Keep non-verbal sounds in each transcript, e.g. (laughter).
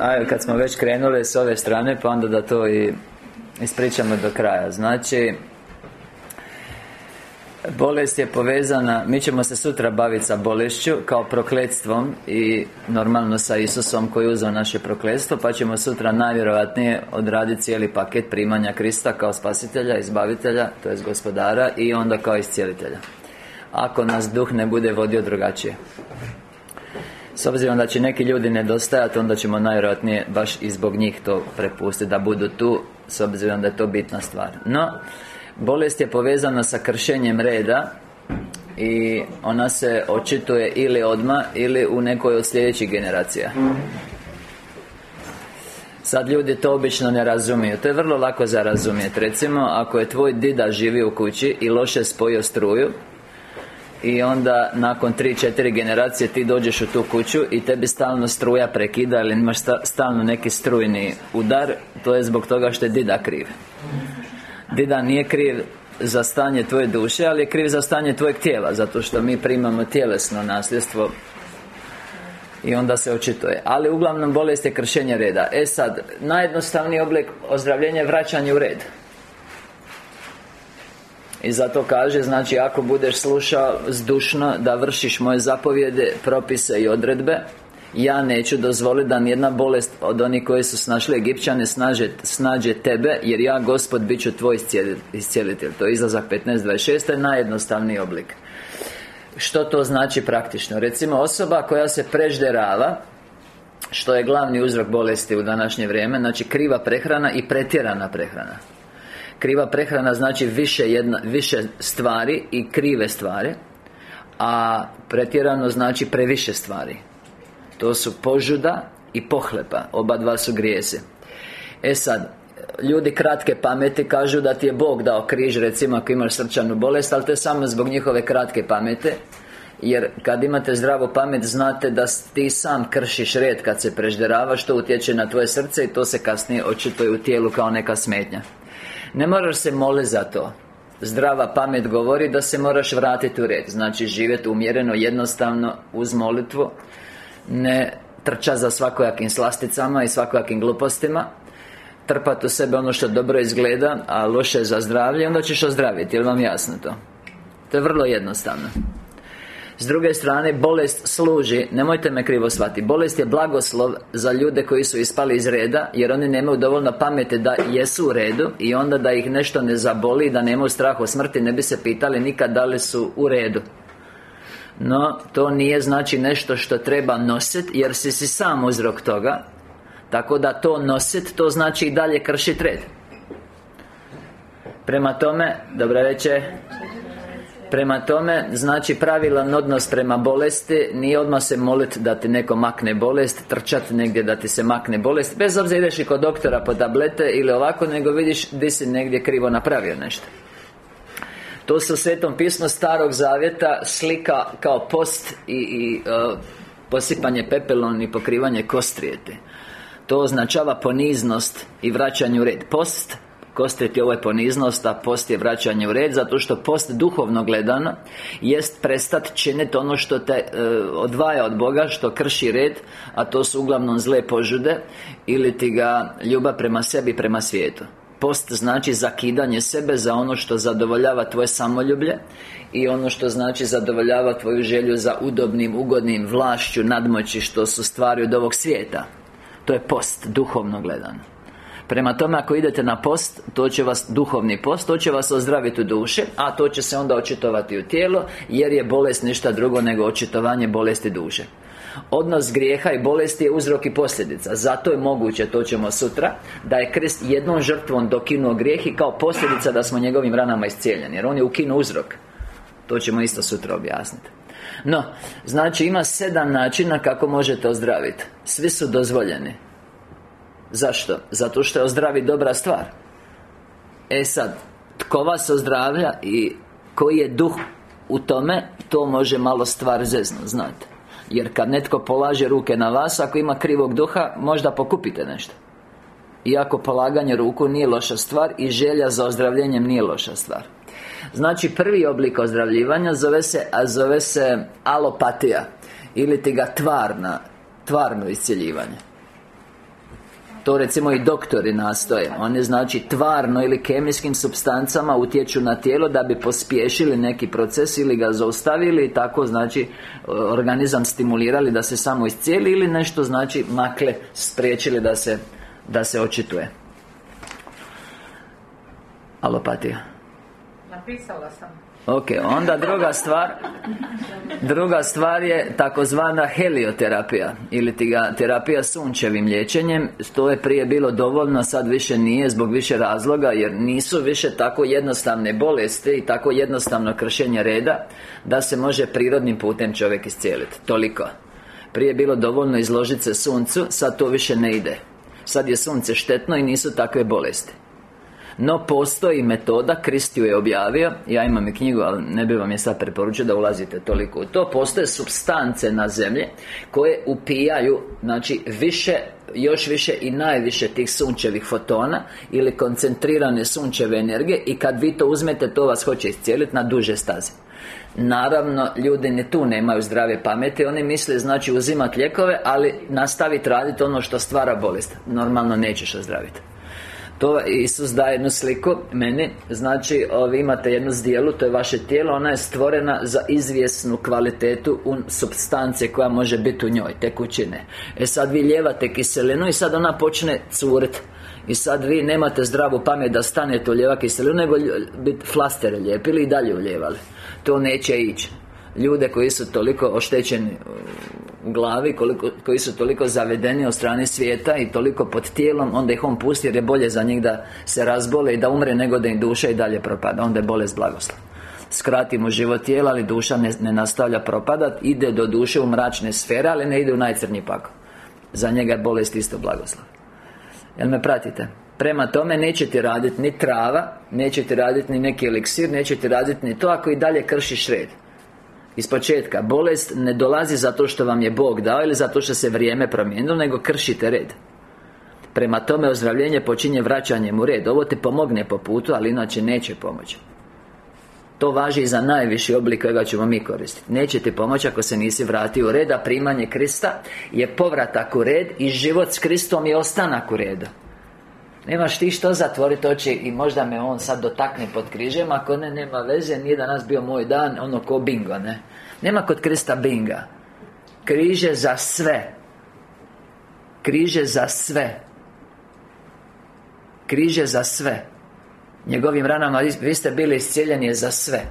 Ajde, kad smo već krenuli s ove strane Pa onda da to i ispričamo do kraja Znači Bolest je povezana, mi ćemo se sutra baviti sa bolešću kao prokletstvom i normalno sa Isusom koji je uzeo naše prokletstvo pa ćemo sutra najvjerojatnije odraditi cijeli paket primanja Krista kao spasitelja, izbavitelja, to jest gospodara i onda kao iscijelitelja. Ako nas duh ne bude vodio drugačije. S obzirom da će neki ljudi nedostajati, onda ćemo najvjerojatnije baš i zbog njih to prepustiti da budu tu, s obzirom da je to bitna stvar. No, Bolest je povezana sa kršenjem reda I ona se očituje ili odma Ili u nekoj od sljedećih generacija. Sad ljudi to obično ne razumiju. To je vrlo lako za razumjeti Recimo, ako je tvoj dida živi u kući I loše spojio struju i onda nakon 3-4 generacije ti dođeš u tu kuću i tebi stalno struja prekida ili imaš stalno neki strujni udar. To je zbog toga što je dida kriv. Dida nije kriv za stanje tvoje duše, ali je kriv za stanje tvojeg tijela Zato što mi primamo tjelesno nasljedstvo. I onda se očituje. Ali uglavnom bolest je kršenje reda. E sad, najjednostavniji oblik ozdravljenja je vraćanje u red i zato kaže, znači ako budeš slušao zdušno da vršiš moje zapovjede, propise i odredbe ja neću dozvoliti da nijedna bolest od onih koji su snašli Egipćane snaže, snađe tebe Jer ja, Gospod, bit ću tvoj iscijelitelj. To je izlazak 15.26 je najjednostavniji oblik. Što to znači praktično? Recimo osoba koja se prežderava Što je glavni uzrok bolesti u današnje vrijeme Znači kriva prehrana i pretjerana prehrana Kriva prehrana znači više, jedna, više stvari i krive stvari A pretjerano znači previše stvari. To su požuda i pohlepa Oba dva su grijeze E sad Ljudi kratke pameti kažu da ti je Bog dao križ Recimo ako imaš srčanu bolest Ali to je samo zbog njihove kratke pamete jer kad imate zdravu pamet Znate da ti sam kršiš red Kad se prežderavaš To utječe na tvoje srce I to se kasnije očituje u tijelu kao neka smetnja Ne moraš se moliti za to. Zdrava pamet govori da se moraš vratiti u red. Znači živjeti umjereno, jednostavno Uz molitvu. Ne trča za svakojakim slasticama i svakojakim glupostima. Trpati u sebe ono što dobro izgleda, a loše za zdravlje Onda ćeš ozdraviti, jel vam jasno to? To je vrlo jednostavno s druge strane, bolest služi, nemojte me krivo shvatiti Bolest je blagoslov za ljude koji su ispali iz reda Jer oni nemaju dovoljno pameti da jesu u redu I onda da ih nešto ne zaboli Da nemaju strah od smrti Ne bi se pitali nikad da li su u redu. No, to nije znači nešto što treba nositi Jer si si sam uzrok toga Tako da to nosit, to znači i dalje kršiti red. Prema tome, dobro večer Prema tome, znači pravilan odnos prema bolesti Nije odmah se moliti da ti neko makne bolest Trčati negdje da ti se makne bolest Bez obzira ideš i kod doktora po tablete Ili ovako, nego vidiš di si negdje krivo napravio nešto. To se u Svetom pismu Starog Zavjeta slika kao post i, i e, posipanje pepelom i pokrivanje kostrijete To označava poniznost i vraćanje u red. Post Kostrijeti ovo je poniznost, a post je vraćanje u red Zato što post duhovno gledano Jest prestat činiti ono što te e, odvaja od Boga Što krši red A to su uglavnom zle požude Ili ti ga ljubav prema sebi, prema svijetu. Post znači zakidanje sebe za ono što zadovoljava tvoje samoljublje I ono što znači zadovoljava tvoju želju za udobnim, ugodnim vlašću, nadmoći Što su stvari od ovog svijeta. To je post, duhovno gledano Prema tome, ako idete na post, to će vas, duhovni post, to će vas ozdraviti u duše A to će se onda očitovati u tijelo Jer je bolest ništa drugo nego očitovanje bolesti duše. Odnos grijeha i bolesti je uzrok i posljedica. Zato je moguće, to ćemo sutra Da je krist jednom žrtvom dokinuo grijeh I kao posljedica da smo njegovim ranama iscijeljeni Jer on je ukinuo uzrok. To ćemo isto sutra objasniti. No, znači ima sedam načina kako možete ozdraviti. Svi su dozvoljeni Zašto? Zato što je ozdravi dobra stvar. E sad, tko vas ozdravlja i koji je duh u tome To može malo stvar zezno, znate. Jer kad netko polaže ruke na vas Ako ima krivog duha Možda pokupite nešto. Iako polaganje ruku nije loša stvar I želja za ozdravljenjem nije loša stvar. Znači prvi oblik ozdravljivanja zove se, a zove se alopatija Ili ti ga tvarna Tvarno iscjeljivanje To recimo i doktori nastoje. Oni znači tvarno ili kemijskim substancama utječu na tijelo Da bi pospješili neki proces ili ga zaustavili I tako znači organizam stimulirali da se samo iscijeli Ili nešto znači makle spriječili da se, da se očituje. Alopatija Napisala sam Ok, onda druga stvar Druga stvar je takozvana helioterapija Ili terapija sunčevim liječenjem. To je prije bilo dovoljno, sad više nije Zbog više razloga Jer nisu više tako jednostavne bolesti I tako jednostavno kršenje reda Da se može prirodnim putem čovjek iscijeliti. Toliko. Prije je bilo dovoljno izložiti se suncu Sad to više ne ide. Sad je sunce štetno i nisu takve bolesti no postoji metoda, Krist ju je objavio. Ja imam i knjigu, ali ne bi vam je sad preporučio da ulazite toliko u to. Postoje substance na zemlji Koje upijaju, znači više još više i najviše tih sunčevih fotona Ili koncentrirane sunčeve energije I kad vi to uzmete, to vas hoće iscijeliti na duže staze. Naravno, ljudi ni tu nemaju zdrave pameti. Oni misle, znači, uzimati lijekove Ali nastaviti raditi ono što stvara bolest. Normalno nećeš ozdraviti to Isus daje jednu sliku meni. Znači, vi imate jednu zdjelu To je vaše tijelo. Ona je stvorena za izvjesnu kvalitetu u substance koja može biti u njoj Tekućine E sad vi ljevate kiselinu I sad ona počne curit. I sad vi nemate zdravu pamet da stanete u lijeva kiselinu Nego bi flastere lijepili i dalje uljevali To neće ići Ljude koji su toliko oštećeni u glavi koliko, Koji su toliko zavedeni od strane svijeta I toliko pod tijelom Onda ih on pusti jer je bolje za njih da se razbole I da umre nego da im duša i dalje propada. Onda je bolest blagoslov. Skratimo život tijela, ali duša ne, ne nastavlja propadat. Ide do duše u mračne sfere, ali ne ide u najcrnji pako Za njega je bolest isto blagoslov. Jel me pratite? Prema tome neće ti raditi ni trava Neće ti raditi ni neki eliksir Neće ti raditi ni to ako i dalje kršiš red iz početka Bolest ne dolazi zato što vam je Bog dao Ili zato što se vrijeme promijenilo Nego kršite red. Prema tome ozdravljenje počinje vraćanjem u red. Ovo te pomogne po putu, ali inače neće pomoći. To važi i za najviši oblik kojega ćemo mi koristiti. Neće ti pomoći ako se nisi vratio u red A primanje Krista je povratak u red I život s Kristom je ostanak u redu Nemaš ti što zatvoriti oči i možda me on sad dotakne pod križem Ako ne, nema veze, nije danas bio moj dan Ono ko bingo, ne? Nema kod Krista binga. Križe za sve. Križe za sve. Križe za sve. Njegovim ranama vi ste bili iscijeljeni za sve.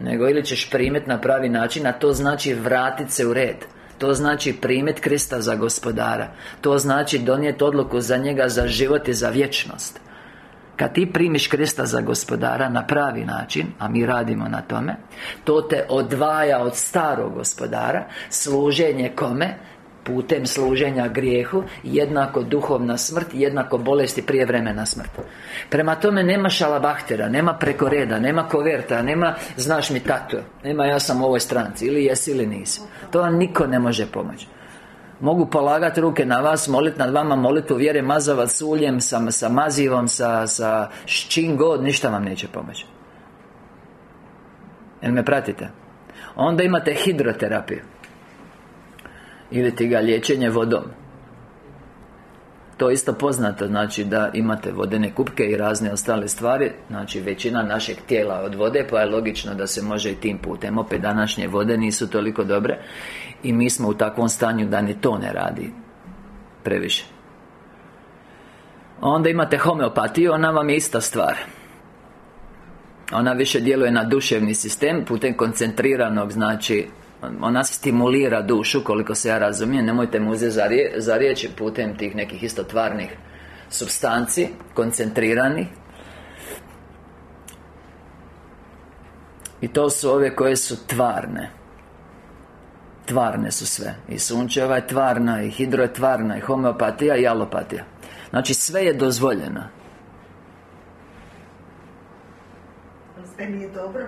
Nego ili ćeš primiti na pravi način A to znači vratiti se u red to znači primit Krista za gospodara To znači donijeti odluku za njega za život i za vječnost kad ti primiš Krista za gospodara na pravi način A mi radimo na tome To te odvaja od starog gospodara Služenje kome? Putem služenja grijehu jednako duhovna smrt jednako bolesti prije vremena smrt. Prema tome nema šalabahtera nema preko reda nema koverta nema znaš mi tatu nema ja sam u ovoj stranci ili jesi ili nisi. To vam niko ne može pomoći. Mogu polagati ruke na vas, moliti nad vama molitvu vjere mazava s uljem, sa, sa mazivom, sa, sa čim god, ništa vam neće pomoći. Jel me pratite? Onda imate hidroterapiju ili ti ga liječenje vodom. To je isto poznato, znači da imate vodene kupke i razne ostale stvari. Znači većina našeg tijela od vode Pa je logično da se može i tim putem. Opet današnje vode nisu toliko dobre I mi smo u takvom stanju da ni to ne radi Previše. Onda imate homeopatiju, ona vam je ista stvar. Ona više djeluje na duševni sistem Putem koncentriranog, znači ona stimulira dušu, koliko se ja razumijem. Nemojte mu uzeti za, za riječ putem tih nekih isto tvarnih substanci Koncentrirani I to su ove koje su tvarne. Tvarne su sve. I sunčeva je tvarna, i hidro je tvarna, i homeopatija, i alopatija. Znači sve je dozvoljeno. Sve nije dobro?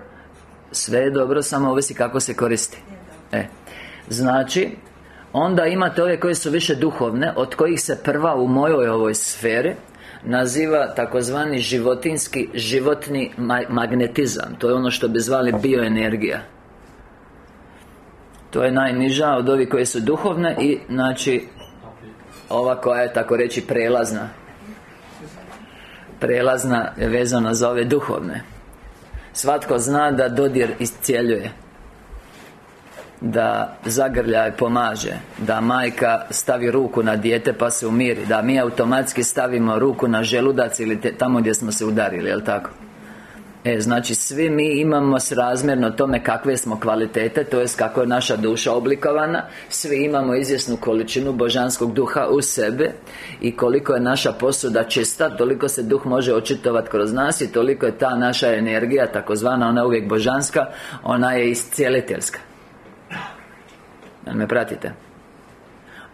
Sve je dobro, samo ovisi kako se koristi E, znači Onda imate ove koje su više duhovne Od kojih se prva u mojoj ovoj sferi Naziva takozvani životinski Životni magnetizam. To je ono što bi zvali bioenergija. To je najniža od ovih koje su duhovne I znači Ova koja je tako reći prelazna. Prelazna je vezana za ove duhovne. Svatko zna da dodir iscijeljuje da zagrljaj pomaže Da majka stavi ruku na dijete pa se umiri Da mi automatski stavimo ruku na želudac ili tamo gdje smo se udarili, jel tako? E, znači svi mi imamo srazmjerno tome kakve smo kvalitete To jest kako je naša duša oblikovana Svi imamo izvjesnu količinu božanskog duha u sebe I koliko je naša posuda čista Toliko se duh može očitovati kroz nas I toliko je ta naša energija Takozvana, ona je uvijek božanska Ona je iscijeliteljska Jel me pratite?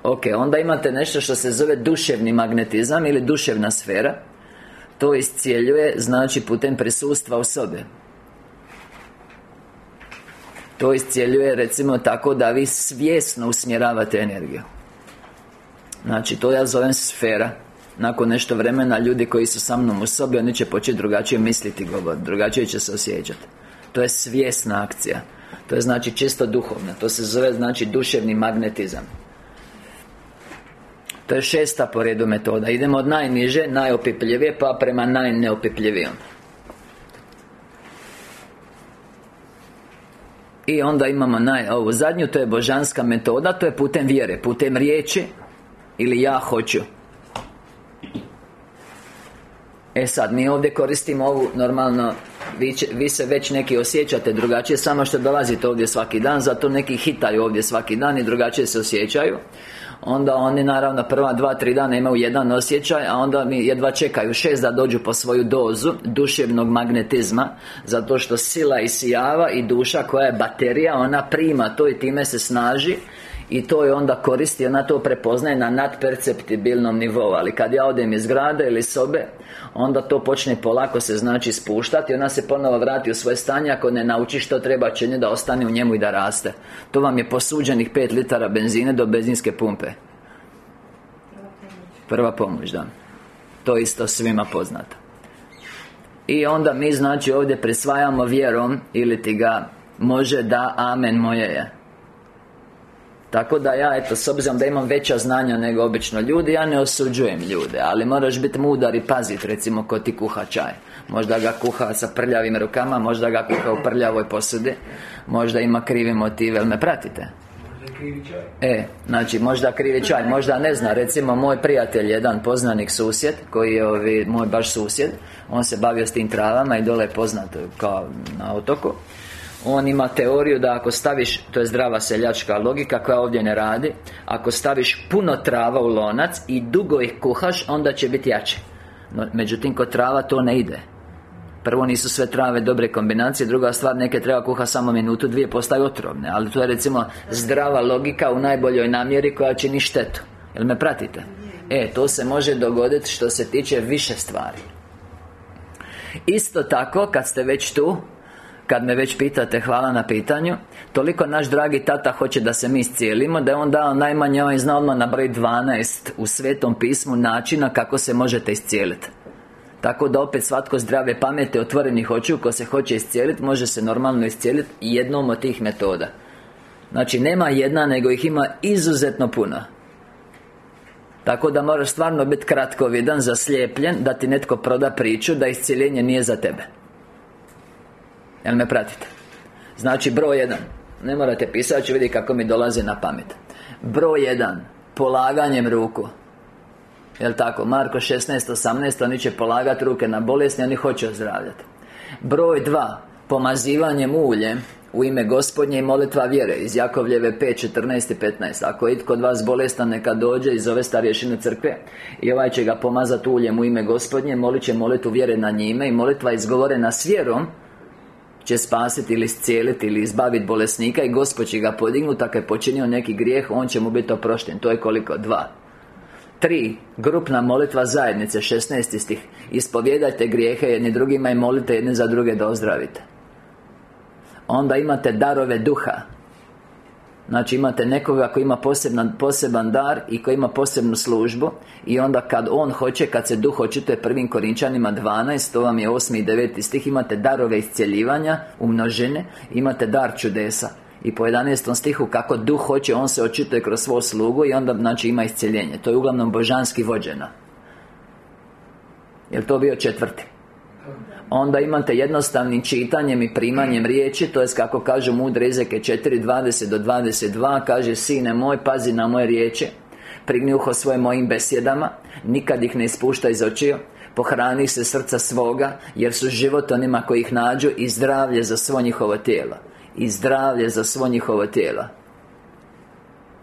Ok, onda imate nešto što se zove duševni magnetizam Ili duševna sfera. To iscijeljuje, znači putem prisustva osobe To iscijeljuje recimo tako da vi svjesno usmjeravate energiju. Znači, to ja zovem sfera. Nakon nešto vremena ljudi koji su sa mnom u sobi Oni će početi drugačije misliti govor Drugačije će se osjećati. To je svjesna akcija To je znači čisto duhovna To se zove znači duševni magnetizam. To je šesta po redu metoda. Idemo od najniže, najopipljivije Pa prema najneopipljivijom I onda imamo naj, ovu zadnju, to je božanska metoda To je putem vjere, putem riječi Ili ja hoću. E sad, mi ovdje koristimo ovu normalno vi, vi, se već neki osjećate drugačije Samo što dolazite ovdje svaki dan Zato neki hitaju ovdje svaki dan I drugačije se osjećaju. Onda oni naravno prva dva, tri dana imaju jedan osjećaj A onda mi jedva čekaju šest da dođu po svoju dozu Duševnog magnetizma Zato što sila isijava i duša koja je baterija Ona prima to i time se snaži i to je onda koristi, ona to prepoznaje na nadperceptibilnom nivou. Ali kad ja odem iz grada ili sobe Onda to počne polako se znači spuštati Ona se ponovo vrati u svoje stanje Ako ne nauči što treba činiti da ostane u njemu i da raste. To vam je posuđenih 5 litara benzine do benzinske pumpe. Prva pomoć, da. To isto svima poznato. I onda mi znači ovdje prisvajamo vjerom Ili ti ga može da amen moje je tako da ja, eto, s obzirom da imam veća znanja nego obično ljudi Ja ne osuđujem ljude Ali moraš biti mudar i pazit, recimo, ko ti kuha čaj. Možda ga kuha sa prljavim rukama Možda ga kuha u prljavoj posudi Možda ima krivi motiv, jel me pratite? E, znači možda krivi čaj, možda ne zna Recimo moj prijatelj, jedan poznanik susjed Koji je ovi, moj baš susjed On se bavio s tim travama i dole je poznat kao na otoku on ima teoriju da ako staviš, to je zdrava seljačka logika koja ovdje ne radi Ako staviš puno trava u lonac i dugo ih kuhaš, onda će biti jače. No, Međutim, kod trava to ne ide. Prvo nisu sve trave dobre kombinacije Druga stvar, neke treba kuha samo minutu, dvije postaju otrovne Ali to je recimo zdrava logika u najboljoj namjeri koja čini štetu. Jel me pratite? E, to se može dogoditi što se tiče više stvari. Isto tako, kad ste već tu kad me već pitate, hvala na pitanju. Toliko naš dragi tata hoće da se mi iscijelimo Da je on dao najmanje, on zna odmah na broj 12 U Svetom pismu načina kako se možete iscijeliti tako da opet svatko zdrave pamete otvorenih očiju Ko se hoće iscijeliti Može se normalno iscijeliti jednom od tih metoda. Znači nema jedna nego ih ima izuzetno puno. Tako da moraš stvarno biti kratkovidan, zaslijepljen Da ti netko proda priču da iscijeljenje nije za tebe Jel me pratite? Znači broj jedan Ne morate pisati, ću vidjeti kako mi dolazi na pamet Broj jedan Polaganjem ruku Jel tako? Marko 16.18 Oni će polagati ruke na bolesni Oni hoće ozdravljati Broj dva Pomazivanjem uljem u ime gospodnje i molitva vjere Iz Jakovljeve 5, 14 i 15 Ako je kod vas bolestan neka dođe iz ove starješine crkve I ovaj će ga pomazati uljem u ime gospodnje Molit će molitu vjere na njime I molitva izgovorena s vjerom će spasiti ili iscijeliti ili izbaviti bolesnika i Gospod će ga podignuti ako je počinio neki grijeh on će mu biti oprošten. To je koliko? Dva. Tri, grupna molitva zajednice, 16 stih Ispovjedajte grijehe jedni drugima i molite jedni za druge da ozdravite. Onda imate darove duha Znači imate nekoga koji ima poseban, poseban dar i koji ima posebnu službu I onda kad on hoće, kad se duh očituje prvim Korinčanima 12 To vam je 8 i 9 stih Imate darove iscjeljivanja, umnožene Imate dar čudesa I po 11. stihu kako duh hoće, on se očituje kroz svoj slugu I onda znači ima iscjeljenje To je uglavnom božanski vođena Jel to bio četvrti? Onda imate jednostavnim čitanjem i primanjem riječi To je kako kažu mudre Ezeke 4.20 do 22 Kaže Sine moj, pazi na moje riječi. Prigni uho svoje mojim besjedama Nikad ih ne ispušta iz očiju. Pohrani se srca svoga Jer su život onima koji ih nađu I zdravlje za svo njihovo tijelo. I zdravlje za svo njihovo tijelo.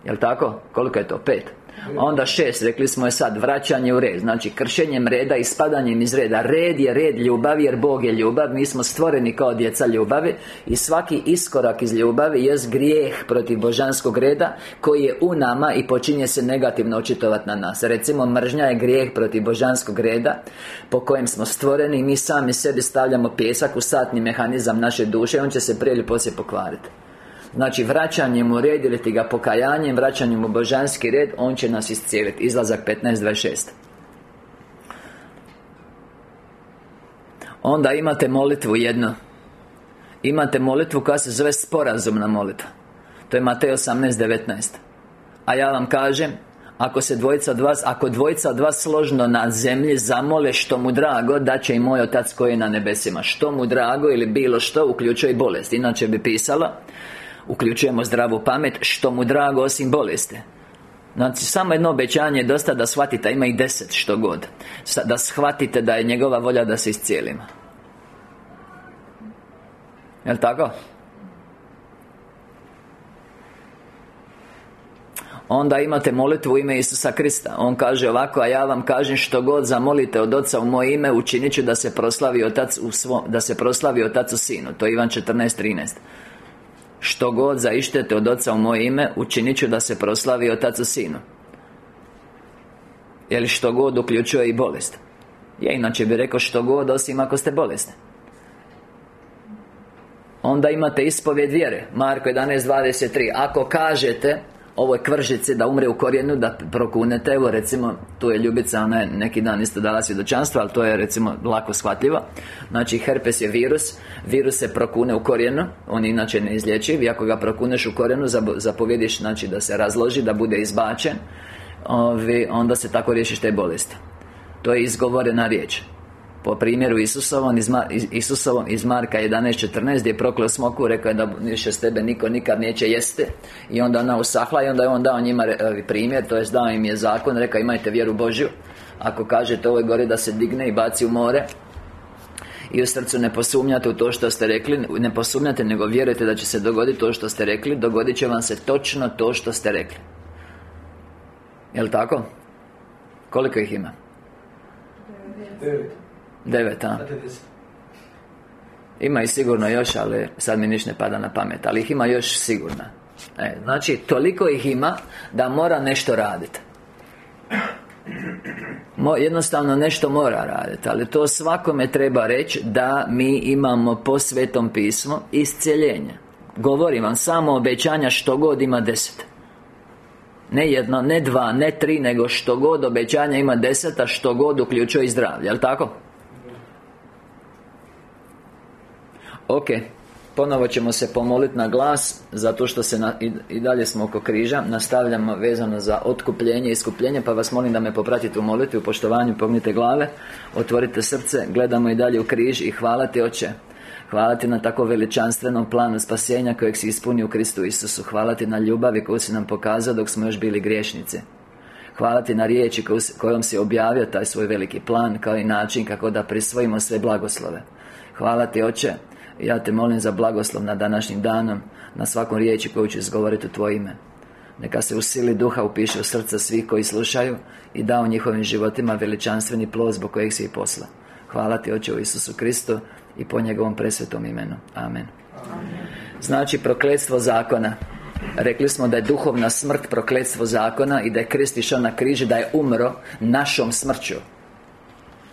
Jel' tako? Koliko je to? Pet Onda šest, rekli smo je sad, vraćanje u red. Znači kršenjem reda i spadanjem iz reda. Red je red ljubavi jer Bog je ljubav. Mi smo stvoreni kao djeca ljubavi I svaki iskorak iz ljubavi je grijeh protiv božanskog reda Koji je u nama i počinje se negativno očitovati na nas. Recimo mržnja je grijeh protiv božanskog reda Po kojem smo stvoreni. I mi sami sebi stavljamo pjesak u satni mehanizam naše duše On će se prije ili poslije pokvariti Znači vraćanjem u red ili ti ga pokajanjem Vraćanjem u božanski red On će nas iscijeliti Izlazak 15.26 Onda imate molitvu jedno Imate molitvu koja se zove sporazumna molitva. To je Matej 18.19 A ja vam kažem ako se dvojica od vas, ako dvojica od vas složno na zemlji zamole što mu drago Da će i moj Otac koji je na nebesima. Što mu drago ili bilo što uključuje i bolest. Inače bi pisalo Uključujemo zdravu pamet Što mu drago osim bolesti. Znači, samo jedno obećanje je dosta da shvatite, ima i deset što god. Da shvatite da je njegova volja da se iscijelimo. Jel' tako? Onda imate molitvu u ime Isusa Krista. On kaže ovako, a ja vam kažem što god zamolite od Oca u moje ime Učinit ću da se proslavi Otac u svom, da se proslavi Otac u Sinu. To je Ivan 14.13 što god zaištete od Oca u moje ime Učinit ću da se proslavi Otac u Sinu. Jer što god uključuje i bolest? Je, inače bi rekao što god osim ako ste bolesni. Onda imate ispovjed vjere Marko 11.23 Ako kažete ovoj kvržici da umre u korijenu da prokunete evo recimo tu je Ljubica ona je neki dan isto dala svjedočanstvo ali to je recimo lako shvatljivo. Znači herpes je virus. Virus se prokune u korijenu. On inače neizlječiv i ako ga prokuneš u korijenu zapovjediš znači da se razloži da bude izbačen ovi, onda se tako riješiš te bolesti to je izgovorena riječ po primjeru Isusovom iz, Mar Isusovom iz Marka 11.14 Gdje je prokleo smoku Rekao je da više s tebe niko nikad neće jeste I onda ona usahla I onda je on dao njima primjer To jest dao im je zakon Rekao imajte vjeru Božju. Ako kažete ovoj gori da se digne i baci u more i u srcu ne posumnjate u to što ste rekli Ne posumnjate, nego vjerujete da će se dogoditi to što ste rekli Dogodit će vam se točno to što ste rekli. Jel' tako? Koliko ih ima? Devet, a? Ima i sigurno još, ali sad mi niš ne pada na pamet Ali ih ima još sigurno e, Znači, toliko ih ima Da mora nešto raditi Mo, Jednostavno nešto mora raditi Ali to svakome treba reći Da mi imamo po Svetom pismu Iscijeljenje Govorim vam samo obećanja što god ima deset ne jedno, ne dva, ne tri, nego što god obećanja ima deseta Što god uključuje i zdravlje, jel' tako? Ok Ponovo ćemo se pomoliti na glas Zato što se i, dalje smo oko križa. Nastavljamo vezano za otkupljenje i iskupljenje Pa vas molim da me popratite u molitvi U poštovanju pognite glave Otvorite srce Gledamo i dalje u križ I hvala ti oče. Hvala ti na tako veličanstvenom planu spasenja Kojeg si ispunio u Kristu Isusu. Hvala ti na ljubavi koju si nam pokazao Dok smo još bili griješnici. Hvala ti na riječi kojom si objavio taj svoj veliki plan Kao i način kako da prisvojimo sve blagoslove. Hvala ti oče ja te molim za blagoslov na današnjim danom Na svakom riječi koju ću izgovoriti u Tvoje ime. Neka se u sili duha upiše u srca svih koji slušaju I da u njihovim životima veličanstveni plod zbog kojeg si i posla. Hvala ti Oče u Isusu Kristu I po njegovom presvetom imenu. Amen, Znači prokletstvo zakona. Rekli smo da je duhovna smrt prokletstvo zakona I da je Krist išao na križ Da je umro našom smrću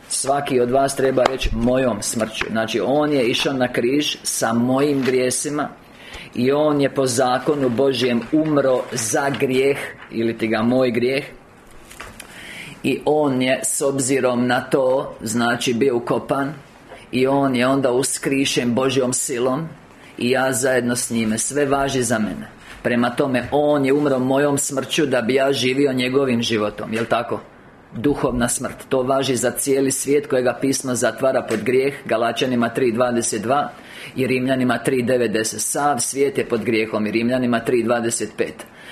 Svaki od vas treba reći mojom smrću. Znači On je išao na križ sa mojim grijesima I On je po zakonu Božjem umro za grijeh Ili ti ga moj grijeh. I On je s obzirom na to Znači bio ukopan I On je onda uskrišen Božjom silom I ja zajedno s njime. Sve važi za mene. Prema tome, On je umro mojom smrću Da bi ja živio njegovim životom Jel' tako? Duhovna smrt. To važi za cijeli svijet kojega pismo zatvara pod grijeh Galačanima 3.22 I Rimljanima 3.90 Sav svijet je pod grijehom I Rimljanima 3.25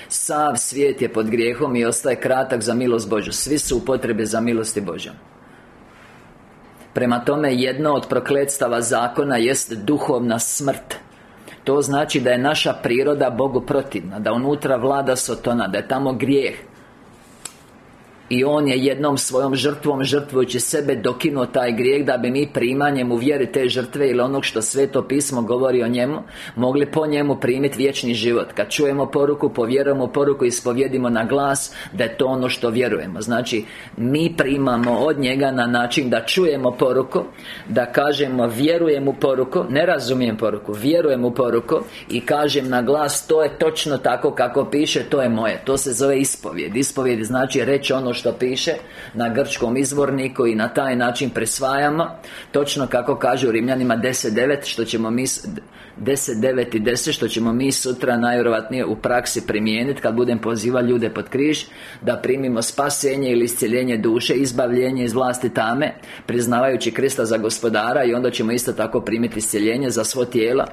Sav svijet je pod grijehom i ostaje kratak za milost Božju. Svi su u potrebi za milosti Božjom Prema tome, jedno od prokletstava zakona jest duhovna smrt. To znači da je naša priroda Bogu protivna Da unutra vlada Sotona Da je tamo grijeh i On je jednom svojom žrtvom žrtvujući sebe dokinuo taj grijeh Da bi mi primanjem u vjeri te žrtve Ili onog što Sveto pismo govori o njemu Mogli po njemu primiti vječni život. Kad čujemo poruku, povjerujemo poruku i spovjedimo na glas Da je to ono što vjerujemo. Znači, mi primamo od njega na način da čujemo poruku Da kažemo vjerujem u poruku Ne razumijem poruku Vjerujem u poruku I kažem na glas To je točno tako kako piše To je moje. To se zove ispovjed Ispovjed znači reći ono što piše Na grčkom izvorniku i na taj način presvajamo Točno kako kaže u Rimljanima 10.9 Što ćemo mi 10, i 10 Što ćemo mi sutra najvjerojatnije u praksi primijeniti Kad budem poziva ljude pod križ Da primimo spasenje ili iscjeljenje duše Izbavljenje iz vlasti tame Priznavajući Krista za gospodara I onda ćemo isto tako primiti iscjeljenje za svo tijela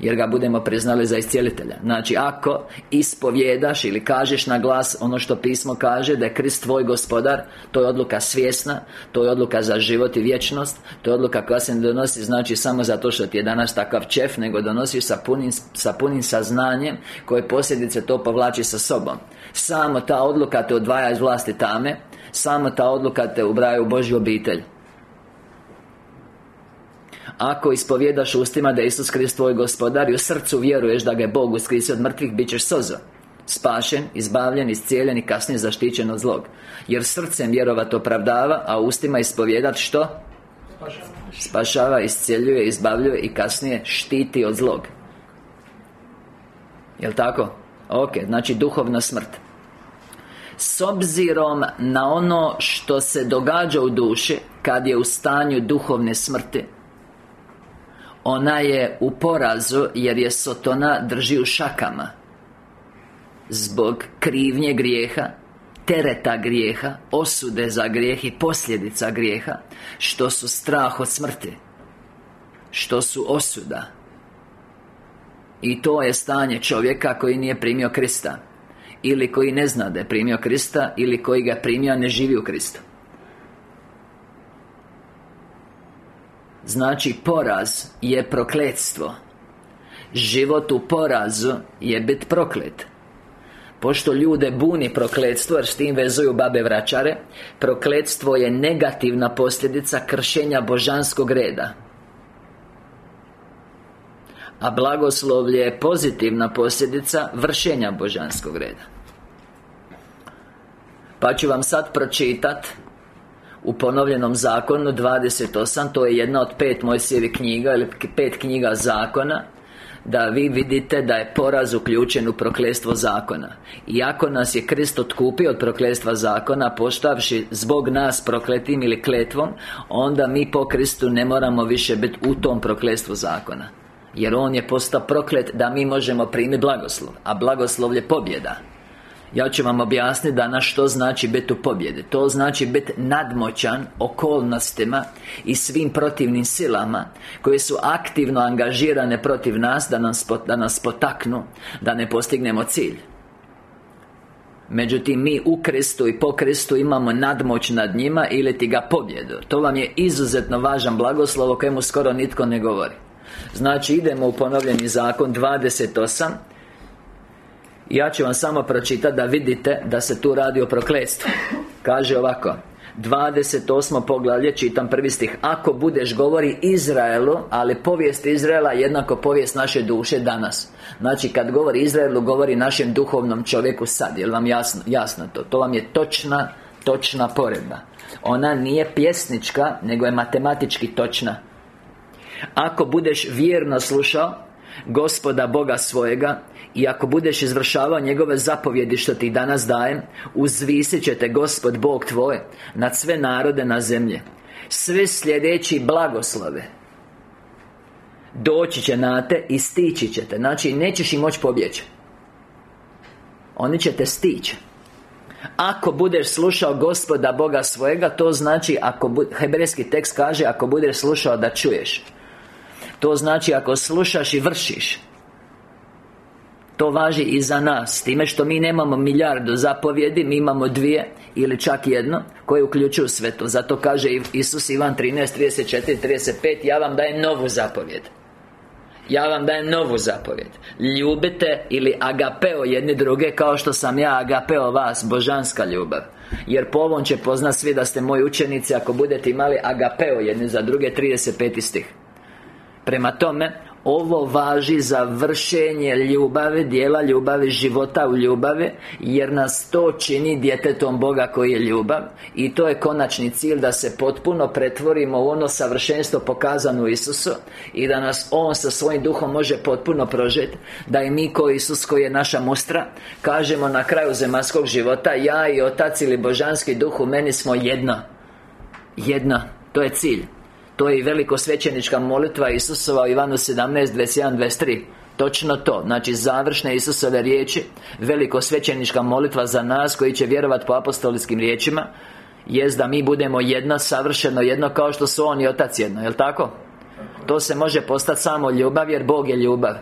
Jer ga budemo priznali za iscijelitelja. Znači ako ispovjedaš ili kažeš na glas Ono što pismo kaže Da je Krist tvoj gospodar To je odluka svjesna To je odluka za život i vječnost To je odluka koja se ne donosi Znači samo zato što ti je danas takav čef Nego donosiš sa punim, sa punim saznanjem Koje posljedice to povlači sa sobom. Samo ta odluka te odvaja iz vlasti tame Samo ta odluka te ubraja u Božju obitelj. Ako ispovjedaš ustima da je Isus Krist tvoj gospodar I u srcu vjeruješ da ga je Bog uskrisio od mrtvih Bit ćeš sozo. Spašen, izbavljen, iscijeljen i kasnije zaštićen od zlog. Jer srcem vjerovat opravdava A ustima ispovjedat što? Spašava, iscijeljuje, izbavljuje i kasnije štiti od zlog Jel' tako? Ok, znači duhovna smrt S obzirom na ono što se događa u duši Kad je u stanju duhovne smrti Ona je u porazu jer je Sotona drži u šakama Zbog krivnje grijeha tereta grijeha Osude za grijeh i posljedica grijeha Što su strah od smrti Što su osuda. I to je stanje čovjeka koji nije primio Krista Ili koji ne zna da je primio Krista Ili koji ga primio, ne živi u Kristu. Znači poraz je prokletstvo. Život u porazu je bit proklet Pošto ljude buni prokletstvo Jer s tim vezuju babe vraćare Prokletstvo je negativna posljedica kršenja božanskog reda. A blagoslovlje je pozitivna posljedica vršenja božanskog reda. Pa ću vam sad pročitat u ponovljenom zakonu 28 To je jedna od pet Mojsijevih knjiga Ili pet knjiga zakona da vi vidite da je poraz uključen u proklestvo zakona. Iako nas je Krist otkupio od proklestva zakona Postavši zbog nas prokletim ili kletvom Onda mi po Kristu ne moramo više biti u tom proklestvu zakona. Jer On je postao proklet da mi možemo primiti blagoslov A blagoslov je pobjeda ja ću vam objasniti danas što znači biti u pobjedi. To znači biti nadmoćan okolnostima I svim protivnim silama Koje su aktivno angažirane protiv nas Da nas, da nas potaknu Da ne postignemo cilj. Međutim, mi u Kristu i po Kristu imamo nadmoć nad njima ili ti ga pobjedu. To vam je izuzetno važan blagoslov o kojemu skoro nitko ne govori. Znači, idemo u ponovljeni zakon 28 ja ću vam samo pročitati da vidite da se tu radi o prokletstvu. Kaže ovako 28. poglavlje, čitam prvi stih. Ako budeš govori Izraelu Ali povijest Izraela jednako povijest naše duše danas. Znači kad govori Izraelu, govori našem duhovnom čovjeku sad. Jel vam jasno, jasno to? To vam je točna, točna poredba. Ona nije pjesnička, nego je matematički točna. Ako budeš vjerno slušao Gospoda Boga svojega i ako budeš izvršavao njegove zapovjedi što ti danas dajem Uzvisit će te Gospod Bog tvoj Nad sve narode na zemlje Sve sljedeći blagoslove Doći će na te i stići ćete Znači, nećeš im moći pobjeći. Oni će te stići. Ako budeš slušao gospoda Boga svojega To znači, ako hebrejski tekst kaže Ako budeš slušao da čuješ. To znači ako slušaš i vršiš to važi i za nas. Time što mi nemamo milijardu zapovjedi Mi imamo dvije ili čak jedno Koje uključuju sve to. Zato kaže Isus Ivan 13, 34, 35 Ja vam dajem novu zapovjed. Ja vam dajem novu zapovjed. Ljubite ili agapeo jedni druge Kao što sam ja agapeo vas Božanska ljubav. Jer po ovom će poznat svi da ste moji učenici Ako budete imali agapeo jedni za druge 35 stih. Prema tome ovo važi za vršenje ljubavi, dijela ljubavi, života u ljubavi Jer nas to čini djetetom Boga koji je ljubav I to je konačni cilj da se potpuno pretvorimo u ono savršenstvo pokazano Isusu I da nas On sa svojim duhom može potpuno prožeti Da i mi koji Isus koji je naša mustra Kažemo na kraju zemaljskog života Ja i Otac ili Božanski duh u meni smo jedna. Jedna, to je cilj to je i veliko svećenička molitva Isusova u Ivanu 17, 21, 23 Točno to, znači završne Isusove riječi Veliko svećenička molitva za nas koji će vjerovati po apostolskim riječima Jest da mi budemo jedno, savršeno jedno kao što su On i Otac jedno, jel' tako? To se može postati samo ljubav jer Bog je ljubav.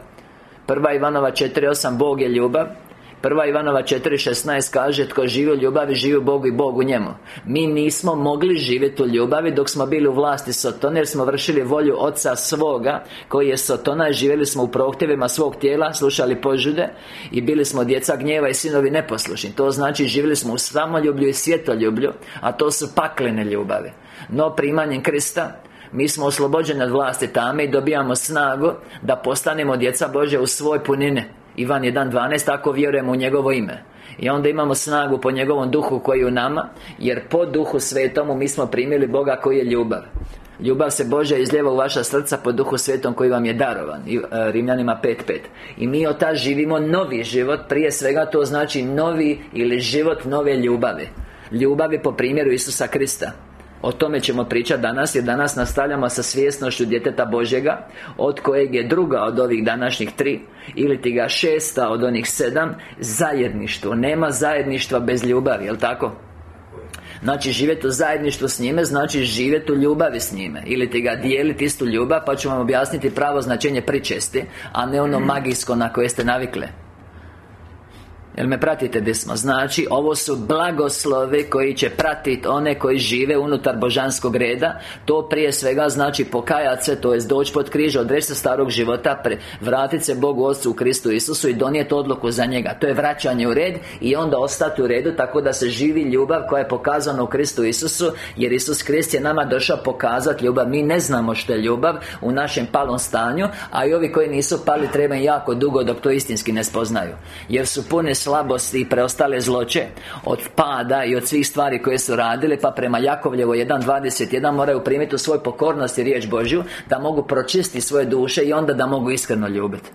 Prva Ivanova 4.8 Bog je ljubav Prva Ivanova 4.16 kaže Tko živi u ljubavi, živi u Bogu i Bogu njemu. Mi nismo mogli živjeti u ljubavi dok smo bili u vlasti Sotona Jer smo vršili volju Oca svoga Koji je Sotona i živjeli smo u prohtjevima svog tijela Slušali požude I bili smo djeca gnjeva i sinovi neposlušni. To znači živjeli smo u samoljublju i svjetoljublju A to su paklene ljubavi. No primanjem Krista mi smo oslobođeni od vlasti tame i dobijamo snagu Da postanemo djeca Bože u svoj punine Ivan 1.12 Tako vjerujemo u njegovo ime. I onda imamo snagu po njegovom duhu koji je u nama Jer po duhu svetomu mi smo primili Boga koji je ljubav. Ljubav se Bože izljeva u vaša srca po duhu svetom koji vam je darovan. I, e, Rimljanima 5.5 I mi od ta živimo novi život Prije svega to znači novi ili život nove ljubavi. Ljubavi po primjeru Isusa Krista o tome ćemo pričati danas jer danas nastavljamo sa svjesnošću djeteta Božjega Od kojeg je druga od ovih današnjih tri Ili ti ga šesta od onih sedam Zajedništvo. Nema zajedništva bez ljubavi, jel tako? Znači živjeti u zajedništvu s njime Znači živjeti u ljubavi s njime. Ili ti ga dijeliti istu ljubav Pa ću vam objasniti pravo značenje pričesti A ne ono magijsko na koje ste navikle Jel me pratite gdje smo? Znači, ovo su blagoslovi koji će pratiti one koji žive unutar božanskog reda. To prije svega znači pokajati se, to je doći pod križ, odreći se starog života Vratiti se Bogu Otcu u Kristu Isusu i donijeti odluku za njega. To je vraćanje u red i onda ostati u redu Tako da se živi ljubav koja je pokazana u Kristu Isusu Jer Isus Krist je nama došao pokazati ljubav. Mi ne znamo što je ljubav u našem palom stanju A i ovi koji nisu pali treba jako dugo dok to istinski ne spoznaju Jer su pune slabosti i preostale zloće Od pada i od svih stvari koje su radili Pa prema Jakovljevo 1.21 moraju primiti u svoj pokornosti riječ Božju Da mogu pročistiti svoje duše i onda da mogu iskreno ljubiti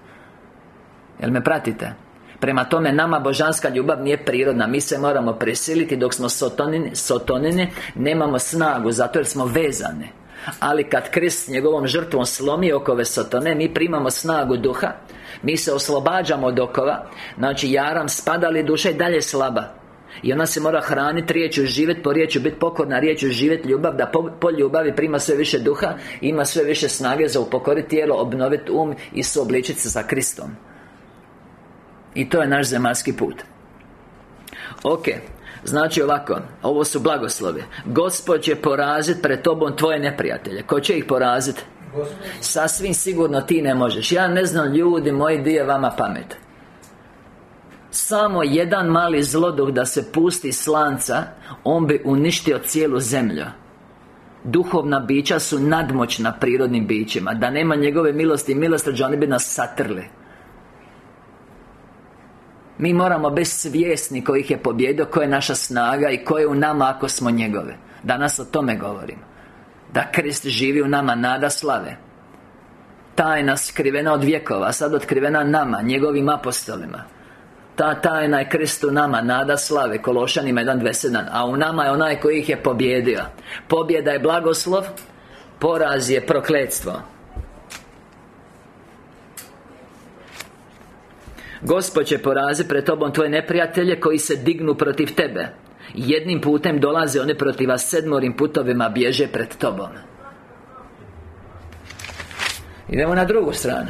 Jel me pratite? Prema tome, nama božanska ljubav nije prirodna. Mi se moramo prisiliti dok smo sotonini, sotonini Nemamo snagu, zato jer smo vezane. Ali kad Krist njegovom žrtvom slomi okove sotone Mi primamo snagu duha Mi se oslobađamo od okova Znači jaram spada li duša i dalje slaba. I ona se mora hraniti riječju živjeti po riječju biti pokorna riječju živjeti ljubav Da po, ljubavi prima sve više duha Ima sve više snage za upokoriti tijelo Obnoviti um i suobličiti se sa Kristom. I to je naš zemaljski put. Ok Znači ovako, ovo su blagoslovi. Gospod će poraziti pred tobom tvoje neprijatelje. Ko će ih poraziti? Sasvim sigurno ti ne možeš. Ja ne znam ljudi moji di je vama pamet? Samo jedan mali zloduh da se pusti slanca On bi uništio cijelu zemlju. Duhovna bića su nadmoćna prirodnim bićima. Da nema njegove milosti i milosti Oni bi nas satrli. Mi moramo biti svjesni kojih je pobjedio Koja je naša snaga i ko je u nama ako smo njegove. Danas o tome govorim da Krist živi u nama, nada slave. Tajna skrivena od vjekova Sad otkrivena nama, njegovim apostolima. Ta tajna je Krist u nama, nada slave Kološanima 1.27 A u nama je onaj koji ih je pobjedio. Pobjeda je blagoslov Poraz je prokletstvo. Gospod će porazi pred tobom tvoje neprijatelje koji se dignu protiv tebe. Jednim putem dolaze oni protiv vas Sedmorim putovima bježe pred tobom Idemo na drugu stranu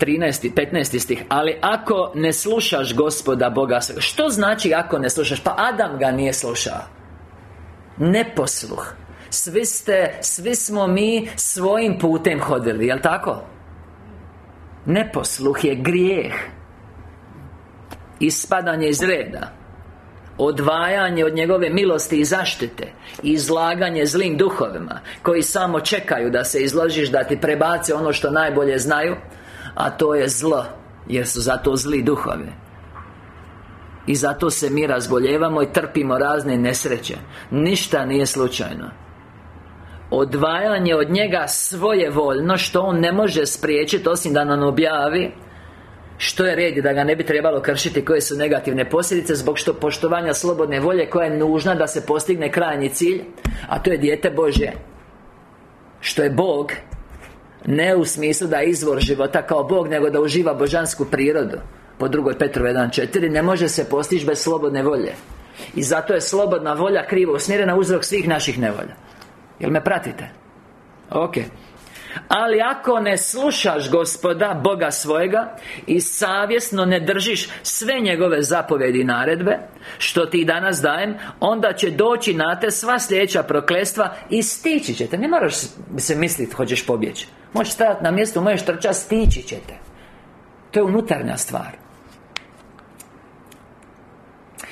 13. 15. stih Ali ako ne slušaš gospoda Boga Što znači ako ne slušaš? Pa Adam ga nije slušao Neposluh Svi ste, svi smo mi svojim putem hodili, jel tako? Neposluh je grijeh Ispadanje iz reda Odvajanje od njegove milosti i zaštite Izlaganje zlim duhovima Koji samo čekaju da se izložiš Da ti prebace ono što najbolje znaju A to je zlo Jer su zato zli duhovi. I zato se mi razboljevamo i trpimo razne nesreće. Ništa nije slučajno. Odvajanje od njega svoje voljno Što on ne može spriječiti Osim da nam objavi što je red da ga ne bi trebalo kršiti Koje su negativne posljedice Zbog što poštovanja slobodne volje Koja je nužna da se postigne krajnji cilj A to je dijete Božje. Što je Bog Ne u smislu da je izvor života kao Bog Nego da uživa božansku prirodu. Po drugoj Petru 1.4 Ne može se postići bez slobodne volje. I zato je slobodna volja krivo usmjerena uzrok svih naših nevolja. Jel me pratite? Ok ali ako ne slušaš gospoda, Boga svojega I savjesno ne držiš sve njegove zapovjedi i naredbe Što ti danas dajem Onda će doći na te sva sljedeća proklestva I stići ćete. Ne moraš se misliti hoćeš pobjeći. Možeš stajati na mjestu, možeš trčati, stići ćete. To je unutarnja stvar.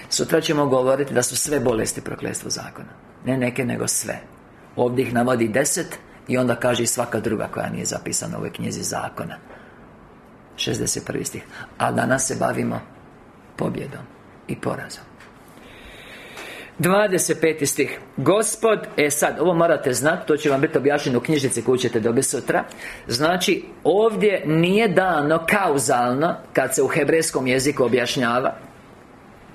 Sutra ćemo govoriti da su sve bolesti proklestvo zakona. Ne neke, nego sve. Ovdje ih navodi deset i onda kaže i svaka druga koja nije zapisana u ovoj knjizi zakona 61. stih A danas se bavimo pobjedom i porazom 25. stih Gospod, e sad, ovo morate znati To će vam biti objašnjeno u knjižnici koju ćete dobiti sutra Znači, ovdje nije dano kauzalno Kad se u hebrejskom jeziku objašnjava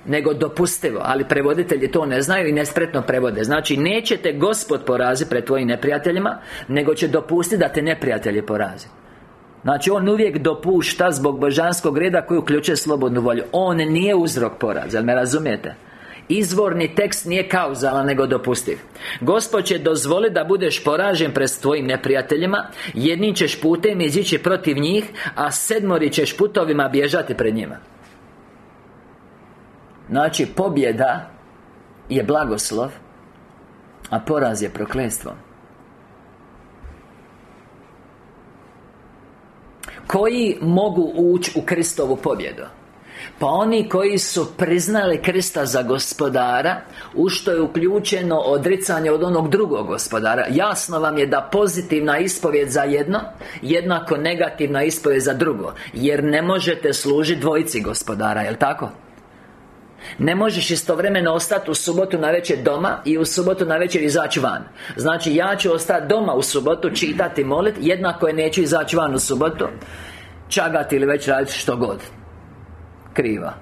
nego dopustivo Ali prevoditelji to ne znaju i nespretno prevode. Znači, nećete Gospod porazi pred tvojim neprijateljima Nego će dopustiti da te neprijatelji porazi Znači, On uvijek dopušta zbog božanskog reda koji uključuje slobodnu volju. On nije uzrok poraza, jel me razumijete? Izvorni tekst nije kauzalan, nego dopustiv. Gospod će dozvoliti da budeš poražen pred tvojim neprijateljima Jednim ćeš putem izići protiv njih A sedmori ćeš putovima bježati pred njima Znači, pobjeda je blagoslov A poraz je prokletstvo Koji mogu ući u Kristovu pobjedu? Pa oni koji su priznali Krista za gospodara U što je uključeno odricanje od onog drugog gospodara Jasno vam je da pozitivna ispovjed za jedno Jednako negativna ispovjed za drugo Jer ne možete služiti dvojici gospodara, jel tako? Ne možeš istovremeno ostati u subotu na večer doma I u subotu na večer izaći van. Znači ja ću ostati doma u subotu Čitati, molit Jednako je neću izaći van u subotu Čagati ili već raditi što god. Kriva.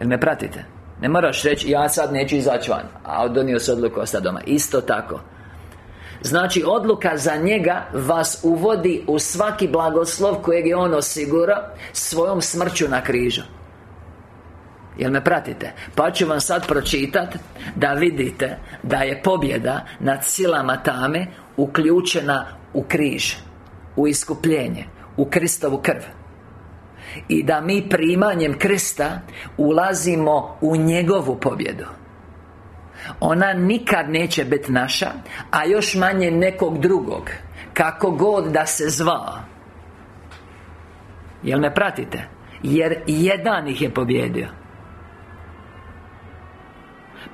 Jel me pratite? Ne moraš reći ja sad neću izaći van A donio se odluku ostati doma. Isto tako. Znači odluka za njega vas uvodi u svaki blagoslov kojeg je on osigurao svojom smrću na križu Jel me pratite? Pa ću vam sad pročitat Da vidite Da je pobjeda nad silama tame Uključena u križ U iskupljenje U Kristovu krv I da mi primanjem Krista Ulazimo u njegovu pobjedu Ona nikad neće biti naša A još manje nekog drugog Kako god da se zvao Jel me pratite? Jer jedan ih je pobjedio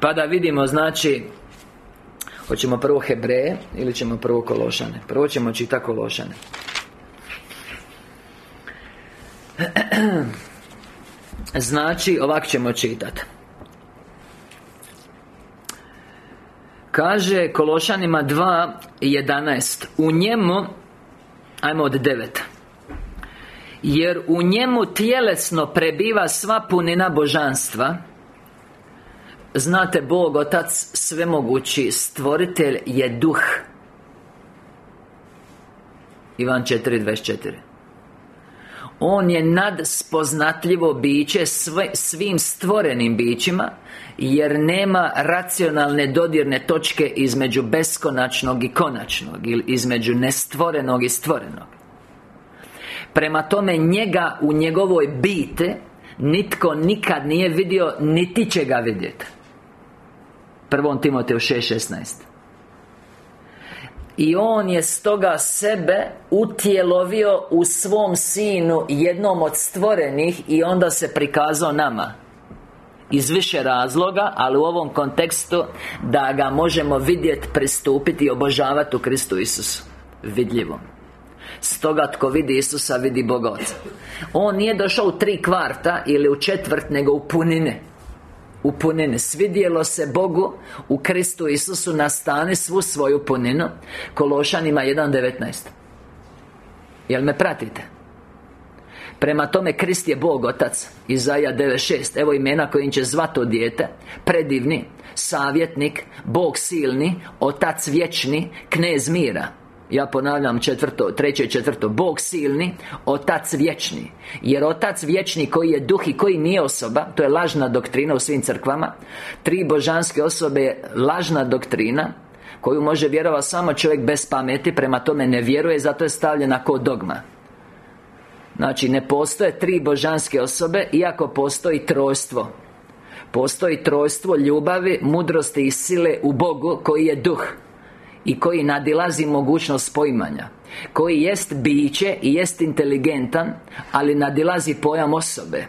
pa da vidimo, znači Hoćemo prvo Hebreje Ili ćemo prvo Kološane? Prvo ćemo čitati Kološane. (clears throat) Znači, ovak ćemo čitati Kaže Kološanima 2.11 U njemu Ajmo od 9 Jer u njemu tjelesno prebiva sva punina božanstva Znate, Bog, Otac Svemogući Stvoritelj je duh. Ivan 4.24 On je nadspoznatljivo biće svim stvorenim bićima Jer nema racionalne dodirne točke između beskonačnog i konačnog Ili između nestvorenog i stvorenog. Prema tome njega u njegovoj bite Nitko nikad nije vidio, niti će ga vidjeti Prvom Timoteju 6.16 i On je stoga sebe utjelovio u svom Sinu Jednom od stvorenih I onda se prikazao nama. Iz više razloga, ali u ovom kontekstu Da ga možemo vidjeti, pristupiti i obožavati u Kristu Isusu. Vidljivo. Stoga tko vidi Isusa, vidi Boga On nije došao u tri kvarta ili u četvrt, nego u punine u punine Svidjelo se Bogu u Kristu Isusu nastane svu svoju puninu. Kološanima 1.19 Jel me pratite? Prema tome Krist je Bog Otac Izaja 9.6 Evo imena kojim će zvato dijete. Predivni Savjetnik Bog silni Otac vječni Knez mira ja ponavljam četvrto, treće četvrto. Bog silni Otac vječni. Jer Otac vječni koji je duh i koji nije osoba To je lažna doktrina u svim crkvama Tri božanske osobe je lažna doktrina Koju može vjerovati samo čovjek bez pameti Prema tome ne vjeruje Zato je stavljena kod dogma. Znači ne postoje tri božanske osobe Iako postoji trojstvo. Postoji trojstvo ljubavi, mudrosti i sile u Bogu Koji je duh i koji nadilazi mogućnost poimanja koji jest biće i jest inteligentan ali nadilazi pojam osobe.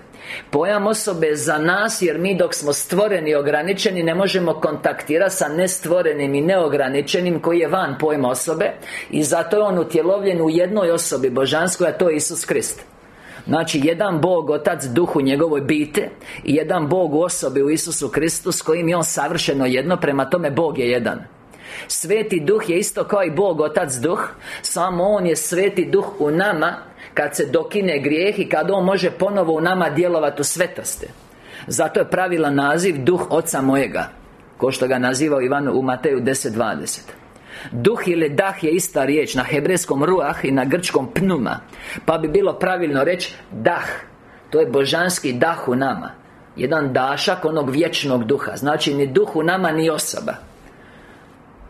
Pojam osobe za nas jer mi dok smo stvoreni i ograničeni ne možemo kontaktirati sa nestvorenim i neograničenim koji je van pojma osobe i zato je on utjelovljen u jednoj osobi božanskoj a to je Isus Krist. Znači, jedan Bog, Otac, Duh u njegovoj bite I jedan Bog u osobi u Isusu Kristu S kojim je On savršeno jedno Prema tome Bog je jedan Sveti Duh je isto kao i Bog Otac Duh. Samo On je Sveti Duh u nama Kad se dokine grijeh i kad On može ponovo u nama djelovati u svetosti. Zato je pravilan naziv Duh Oca mojega Ko što ga nazivao Ivan u Mateju 10.20 Duh ili dah je ista riječ Na hebrejskom ruah i na grčkom pnuma Pa bi bilo pravilno reći dah. To je božanski dah u nama. Jedan dašak onog vječnog duha. Znači ni duh u nama ni osoba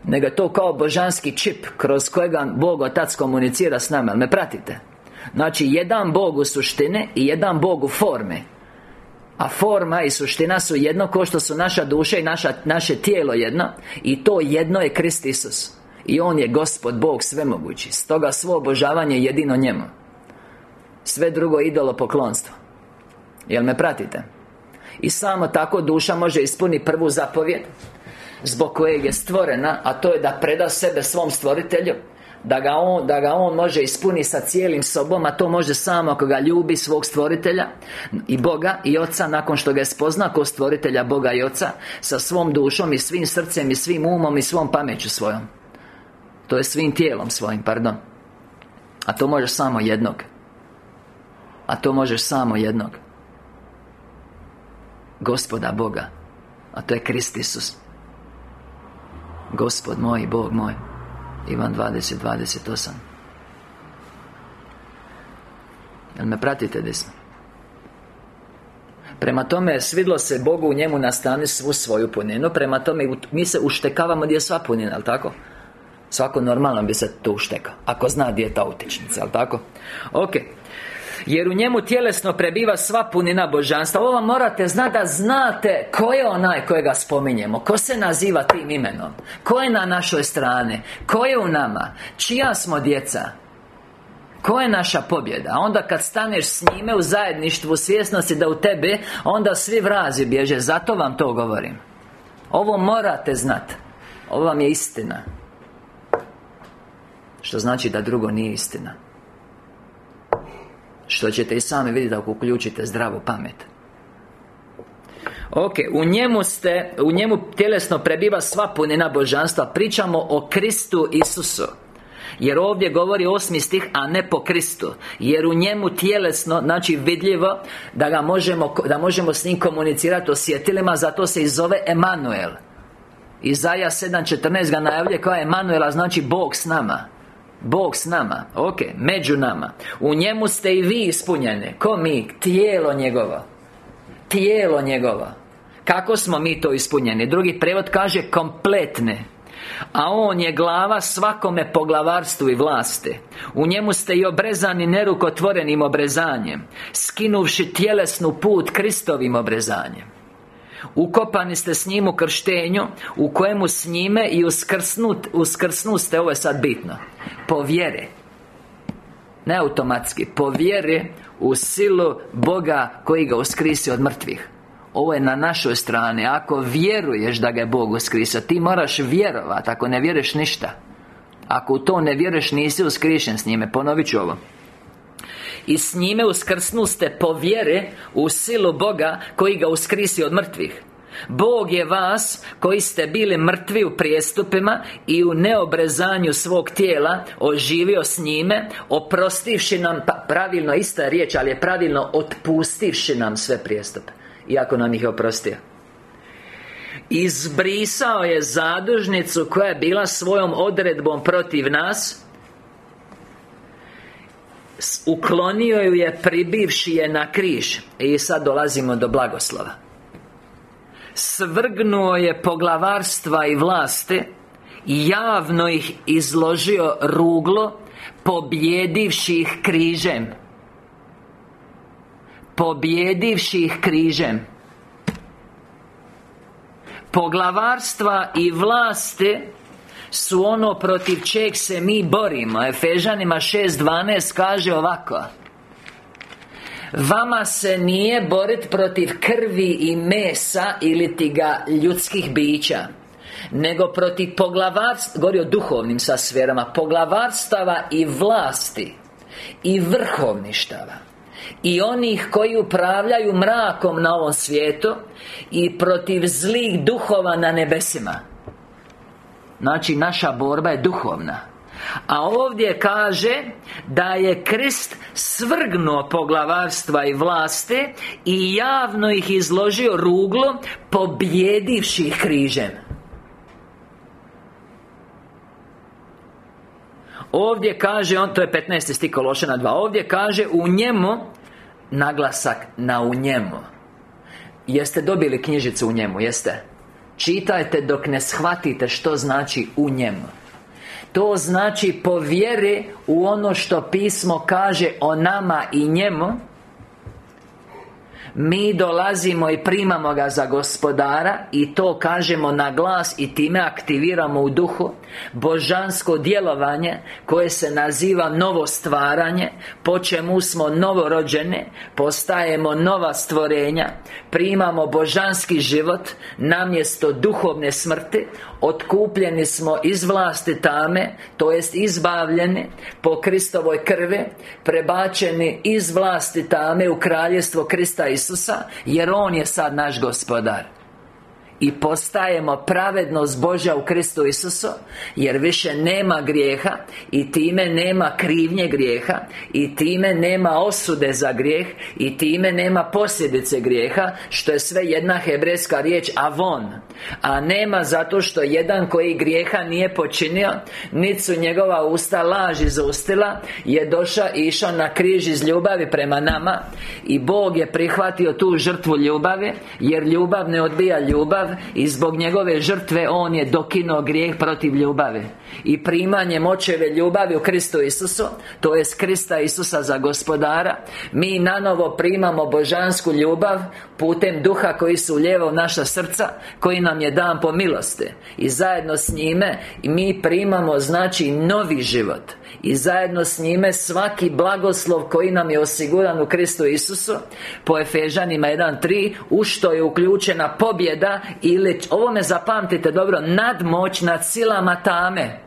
nego je to kao božanski čip Kroz kojega Bog Otac komunicira s nama Me pratite? Znači, jedan Bog u suštine I jedan Bog u forme a forma i suština su jedno Ko što su naša duša i naša, naše tijelo jedno I to jedno je Krist Isus. I On je Gospod, Bog svemogući. Stoga svo obožavanje jedino njemu. Sve drugo idolo poklonstvo Jel me pratite? I samo tako duša može ispuniti prvu zapovjed Zbog kojeg je stvorena A to je da preda sebe svom stvoritelju da ga, on, da ga on može ispuniti sa cijelim sobom A to može samo ako ga ljubi svog stvoritelja I Boga i Oca Nakon što ga je spozna kao stvoritelja Boga i Oca Sa svom dušom i svim srcem i svim umom i svom pameću svojom. To je svim tijelom svojim, pardon. A to možeš samo jednog. A to možeš samo jednog. Gospoda Boga A to je Krist Isus Gospod moj, Bog moj Ivan 20, 28 Jel me pratite desno? Prema tome, svidlo se Bogu u njemu nastane svu svoju puninu Prema tome, mi se uštekavamo gdje je sva punina, jel tako? Svako normalno bi se to ušteka Ako zna gdje je ta utečnica, jel tako? Ok jer u njemu tjelesno prebiva sva punina božanstva. Ovo morate znati da znate Ko je onaj kojega spominjemo. Ko se naziva tim imenom? Ko je na našoj strani? Ko je u nama? Čija smo djeca? Ko je naša pobjeda? Onda kad staneš s njime u zajedništvu svjesnosti da u tebe Onda svi vrazi bježe. Zato vam to govorim. Ovo morate znati Ovo vam je istina. Što znači da drugo nije istina što ćete i sami vidjeti ako uključite zdravu pamet. Ok, u njemu ste, u njemu tjelesno prebiva sva punina božanstva. Pričamo o Kristu Isusu. Jer ovdje govori osmi stih, a ne po Kristu. Jer u njemu tjelesno, znači vidljivo Da ga možemo, da možemo s njim komunicirati osjetilima Zato se i zove Emanuel. Izaja 7.14 ga najavlje kao Emanuela, znači Bog s nama Bog s nama, ok, među nama. U njemu ste i vi ispunjeni Ko mi? Tijelo njegovo. Tijelo njegovo. Kako smo mi to ispunjeni? Drugi prevod kaže kompletne. A On je glava svakome poglavarstvu i vlasti. U njemu ste i obrezani nerukotvorenim obrezanjem Skinuvši tjelesnu put Kristovim obrezanjem Ukopani ste s njim u krštenju U kojemu s njime i uskrsnut, uskrsnu ste Ovo je sad bitno Po vjere Ne automatski Po vjere u silu Boga koji ga uskrisi od mrtvih. Ovo je na našoj strani. Ako vjeruješ da ga je Bog uskrisao Ti moraš vjerovat. Ako ne vjeruješ ništa. Ako u to ne vjeruješ nisi uskrišen s njime. Ponovit ću ovo i s njime uskrsnu ste po vjere U silu Boga Koji ga uskrisi od mrtvih. Bog je vas koji ste bili mrtvi u prijestupima I u neobrezanju svog tijela Oživio s njime Oprostivši nam pa, Pravilno ista riječ Ali je pravilno otpustivši nam sve prijestupe iako nam ih je oprostio. Izbrisao je zadužnicu koja je bila svojom odredbom protiv nas Uklonio ju je pribivši je na križ. I sad dolazimo do blagoslova. Svrgnuo je poglavarstva i vlasti javno ih izložio ruglo Pobjedivši ih križem. Pobjedivši ih križem. Poglavarstva i vlasti su ono protiv čeg se mi borimo. Efežanima 6.12 kaže ovako. Vama se nije borit protiv krvi i mesa ili ti ga ljudskih bića Nego protiv poglavarstva Govori o duhovnim sa sferama Poglavarstava i vlasti I vrhovništava i onih koji upravljaju mrakom na ovom svijetu I protiv zlih duhova na nebesima Znači, naša borba je duhovna a ovdje kaže da je Krist svrgnuo poglavarstva i vlasti I javno ih izložio ruglo Pobjedivši ih križem Ovdje kaže, on to je 15. stih Kološena 2 Ovdje kaže, u njemu Naglasak na u njemu Jeste dobili knjižicu u njemu, jeste? Čitajte dok ne shvatite što znači u njemu. To znači po vjeri u ono što pismo kaže o nama i njemu mi dolazimo i primamo ga za gospodara I to kažemo na glas I time aktiviramo u duhu Božansko djelovanje Koje se naziva novo stvaranje Po čemu smo novorođene Postajemo nova stvorenja Primamo božanski život Namjesto duhovne smrti Otkupljeni smo iz vlasti tame To jest izbavljeni Po Kristovoj krvi Prebačeni iz vlasti tame U kraljestvo Krista Isusa Jer On je sad naš gospodar i postajemo pravednost Božja u Kristu Isusu Jer više nema grijeha I time nema krivnje grijeha I time nema osude za grijeh I time nema posljedice grijeha Što je sve jedna hebrejska riječ avon. A nema zato što jedan koji grijeha nije počinio Niti su njegova usta laži zaustila Je došao i išao na križ iz ljubavi prema nama I Bog je prihvatio tu žrtvu ljubavi Jer ljubav ne odbija ljubav i zbog njegove žrtve On je dokinuo grijeh protiv ljubavi. I primanje moćeve ljubavi u Kristu Isusu To je Krista Isusa za gospodara Mi nanovo primamo božansku ljubav Putem duha koji su uljevao naša srca Koji nam je dan po milosti. I zajedno s njime Mi primamo znači novi život i zajedno s njime svaki blagoslov koji nam je osiguran u Kristu Isusu Po Efežanima 1.3 U što je uključena pobjeda Ili, ovo me zapamtite dobro Nadmoć nad silama tame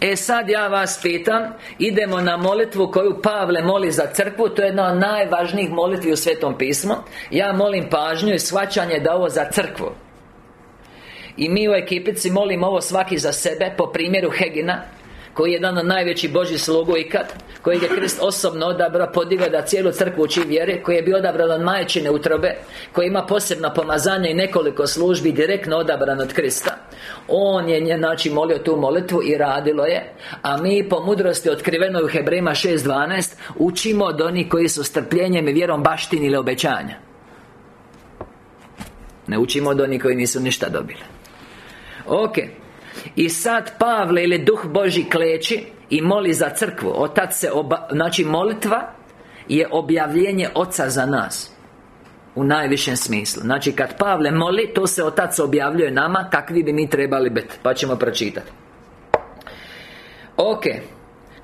E sad ja vas pitam Idemo na molitvu koju Pavle moli za crkvu To je jedna od najvažnijih molitvi u Svetom pismu. Ja molim pažnju i shvaćanje da ovo za crkvu i mi u ekipici molimo ovo svaki za sebe Po primjeru Hegina koji je jedan od najvećih Božih slugu ikad Kojeg je Krist osobno odabrao Podigao da cijelu crkvu uči vjere Koji je bio odabran od majčine utrobe Koji ima posebna pomazanja i nekoliko službi Direktno odabran od Krista. On je, znači, molio tu molitvu i radilo je A mi po mudrosti otkrivenoj u Hebrejima 6.12 Učimo od onih koji su strpljenjem i vjerom baštinili obećanja. Ne učimo od onih koji nisu ništa dobili Ok. I sad Pavle ili Duh Boži kleči I moli za crkvu. Otac se oba... Znači molitva Je objavljenje Oca za nas. U najvišem smislu. Znači kad Pavle moli To se Otac objavljuje nama Kakvi bi mi trebali biti Pa ćemo pročitati Ok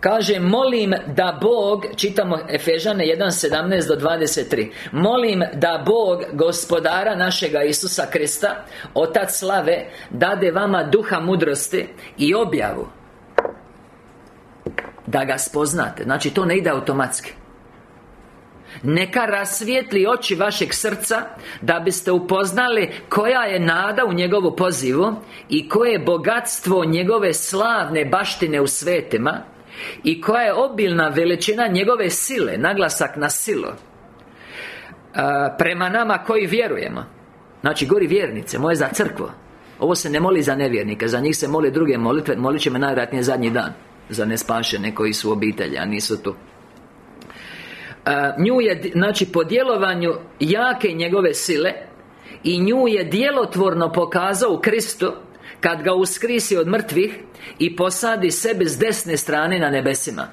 Kaže, molim da Bog Čitamo Efežane 1.17 do 23 Molim da Bog Gospodara našega Isusa Krista Otac slave Dade vama duha mudrosti I objavu Da ga spoznate. Znači to ne ide automatski. Neka rasvijetli oči vašeg srca Da biste upoznali koja je nada u njegovu pozivu I koje je bogatstvo njegove slavne baštine u svetima I koja je obilna veličina njegove sile Naglasak na silu Prema nama koji vjerujemo. Znači gori vjernice, moje za crkvo. Ovo se ne moli za nevjernike Za njih se moli druge molitve Molit će me najvjerojatnije zadnji dan Za nespašene koji su obitelji, a nisu tu. Nju je, znači po djelovanju jake njegove sile I nju je djelotvorno pokazao u Kristu Kad ga uskrisi od mrtvih I posadi sebe s desne strane na nebesima.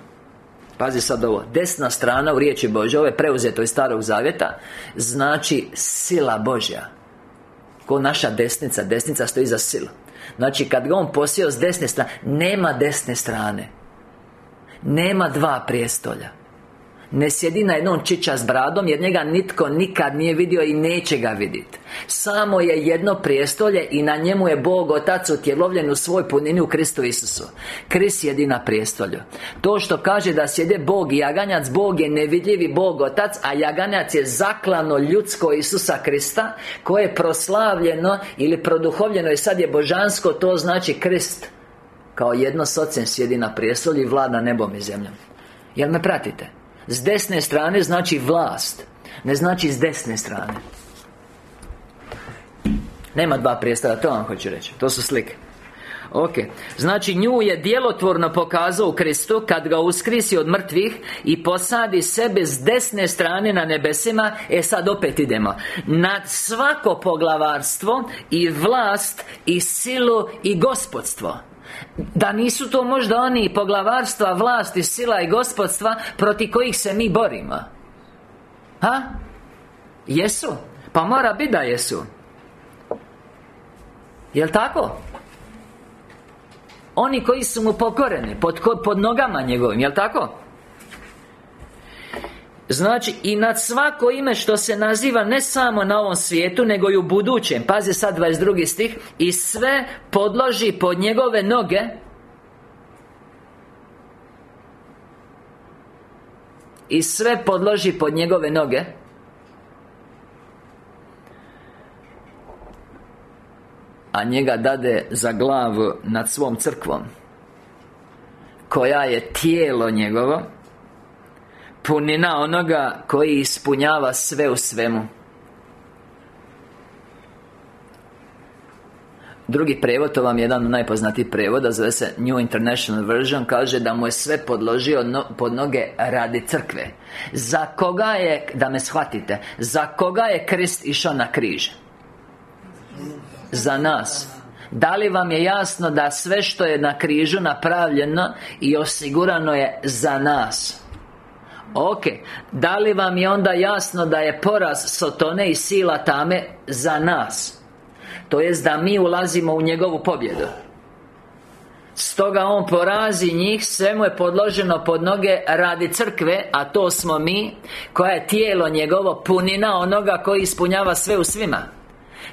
Pazi sad ovo Desna strana u riječi Bože Ovo je preuzeto iz Starog Zavjeta Znači sila Božja. Ko naša desnica Desnica stoji za silu Znači kad ga on posio s desne strane Nema desne strane. Nema dva prijestolja ne sjedi na jednom čiča s bradom Jer njega nitko nikad nije vidio i neće ga vidjeti Samo je jedno prijestolje I na njemu je Bog Otac utjelovljen u svoj punini u Kristu Isusu. Kris jedi na prijestolju. To što kaže da sjede Bog i Jaganjac Bog je nevidljivi Bog Otac A Jaganjac je zaklano ljudsko Isusa Krista Koje je proslavljeno Ili produhovljeno i sad je božansko To znači Krist Kao jedno s ocem sjedi na prijestolju I vlada nebom i zemljom. Jel me pratite? S desne strane znači vlast Ne znači s desne strane. Nema dva prijestava, to vam hoću reći To su slike. Ok Znači nju je djelotvorno pokazao u Kristu Kad ga uskrisi od mrtvih I posadi sebe s desne strane na nebesima. E sad opet idemo. Nad svako poglavarstvo I vlast I silu I gospodstvo da nisu to možda oni poglavarstva, vlasti, sila i gospodstva Proti kojih se mi borimo Ha? Jesu? Pa mora biti da jesu Jel' tako? Oni koji su mu pokoreni Pod, pod nogama njegovim, jel' tako? Znači, i nad svako ime što se naziva ne samo na ovom svijetu Nego i u budućem. Pazi sad 22. stih. I sve podloži pod njegove noge. I sve podloži pod njegove noge. A njega dade za glavu nad svom crkvom Koja je tijelo njegovo Punina onoga koji ispunjava sve u svemu. Drugi prevod, to vam je jedan od najpoznatijih prevoda Zove se New International Version Kaže da mu je sve podložio pod noge radi crkve. Za koga je, da me shvatite Za koga je Krist išao na križ? Za nas. Da li vam je jasno da sve što je na križu napravljeno I osigurano je za nas Ok Da li vam je onda jasno da je poraz Sotone i sila tame za nas? To jest da mi ulazimo u njegovu pobjedu. Stoga on porazi njih Sve mu je podloženo pod noge radi crkve A to smo mi Koja je tijelo njegovo punina onoga koji ispunjava sve u svima.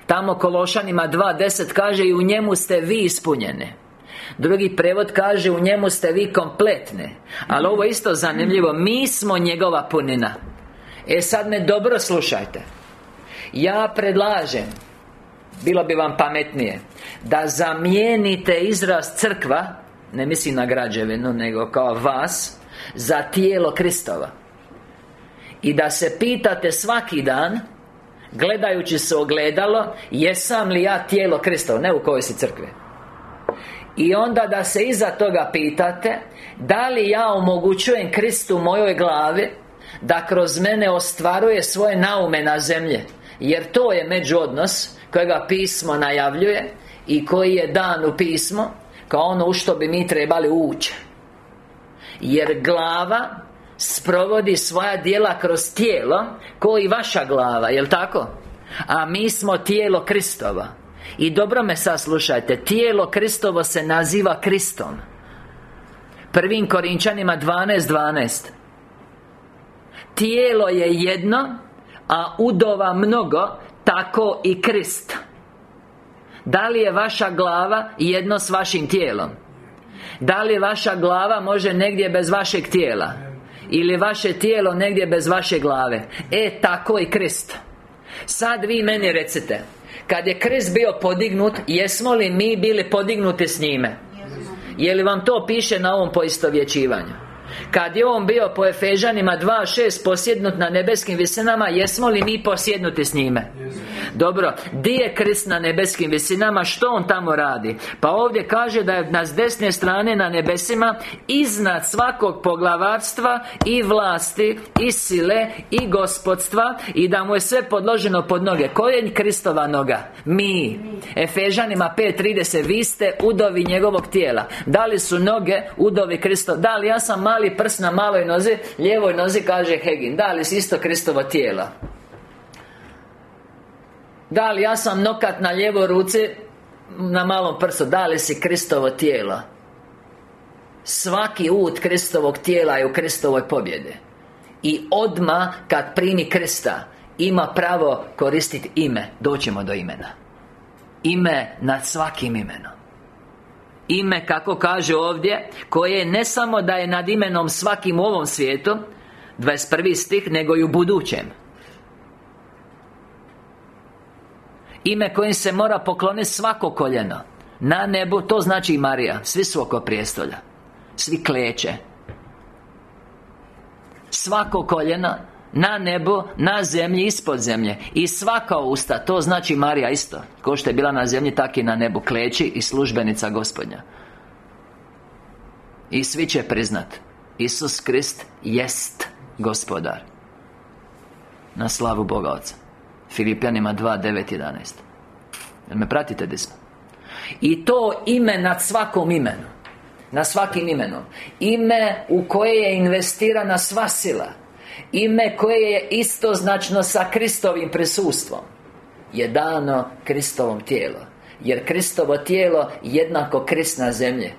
Tamo Kološanima 2.10 kaže I u njemu ste vi ispunjene Drugi prevod kaže U njemu ste vi kompletne Ali ovo je isto zanimljivo. Mi smo njegova punina. E sad me dobro slušajte. Ja predlažem Bilo bi vam pametnije Da zamijenite izraz crkva Ne mislim na građevinu Nego kao vas Za tijelo Kristova. I da se pitate svaki dan Gledajući se ogledalo Jesam li ja tijelo Kristova Ne u kojoj si crkvi I onda da se iza toga pitate Da li ja omogućujem Kristu mojoj glavi Da kroz mene ostvaruje svoje naume na zemlje Jer to je međuodnos Kojega pismo najavljuje I koji je dan u pismo Kao ono u što bi mi trebali ući. Jer glava Sprovodi svoja dijela kroz tijelo Koji vaša glava, jel tako? A mi smo tijelo Kristova I dobro me saslušajte Tijelo Kristovo se naziva Kristom Prvim Korinčanima 12.12 12. Tijelo je jedno A udova mnogo Tako i Krist Da li je vaša glava jedno s vašim tijelom? Da li vaša glava može negdje bez vašeg tijela? Ili vaše tijelo negdje bez vaše glave E, tako i Krist Sad vi meni recite Kad je Krist bio podignut Jesmo li mi bili podignuti s njime? Je li vam to piše na ovom poistovjećivanju? Kad je on bio po Efežanima 2.6 posjednut na nebeskim visinama Jesmo li mi posjednuti s njime? Dobro, di je Krist na nebeskim visinama? Što on tamo radi? Pa ovdje kaže da je na desne strane na nebesima Iznad svakog poglavarstva I vlasti I sile I gospodstva I da mu je sve podloženo pod noge Ko je Kristova noga? Mi Efežanima 5.30 Vi ste udovi njegovog tijela Da li su noge udovi Kristo? Da li ja sam mali prst na maloj nozi Lijevoj nozi kaže Hegin. Da li si isto Kristovo tijela Da li ja sam nokat na lijevoj ruci Na malom prstu? Da li si Kristovo tijelo? Svaki ut Kristovog tijela je u Kristovoj pobjede I odma kad primi Krista Ima pravo koristiti ime. Doćemo do imena. Ime nad svakim imenom Ime, kako kaže ovdje Koje ne samo da je nad imenom svakim u ovom svijetu 21. stih, nego i u budućem. Ime kojim se mora pokloniti svako koljeno. Na nebu, to znači i Marija Svi su oko prijestolja. Svi kleće Svako koljeno na nebu, na zemlji, ispod zemlje. I svaka usta, to znači Marija isto. Ko što je bila na zemlji, tak i na nebu. Kleći i službenica gospodnja. I svi će priznat Isus Krist jest gospodar. Na slavu Boga Oca Filipijanima 2, 9, 11 Jel me pratite gdje I to ime nad svakom imenu Na svakim imenom. Ime u koje je investirana sva sila Ime koje je istoznačno sa Kristovim prisustvom Je dano Kristovom tijelo Jer Kristovo tijelo jednako Krist na zemlje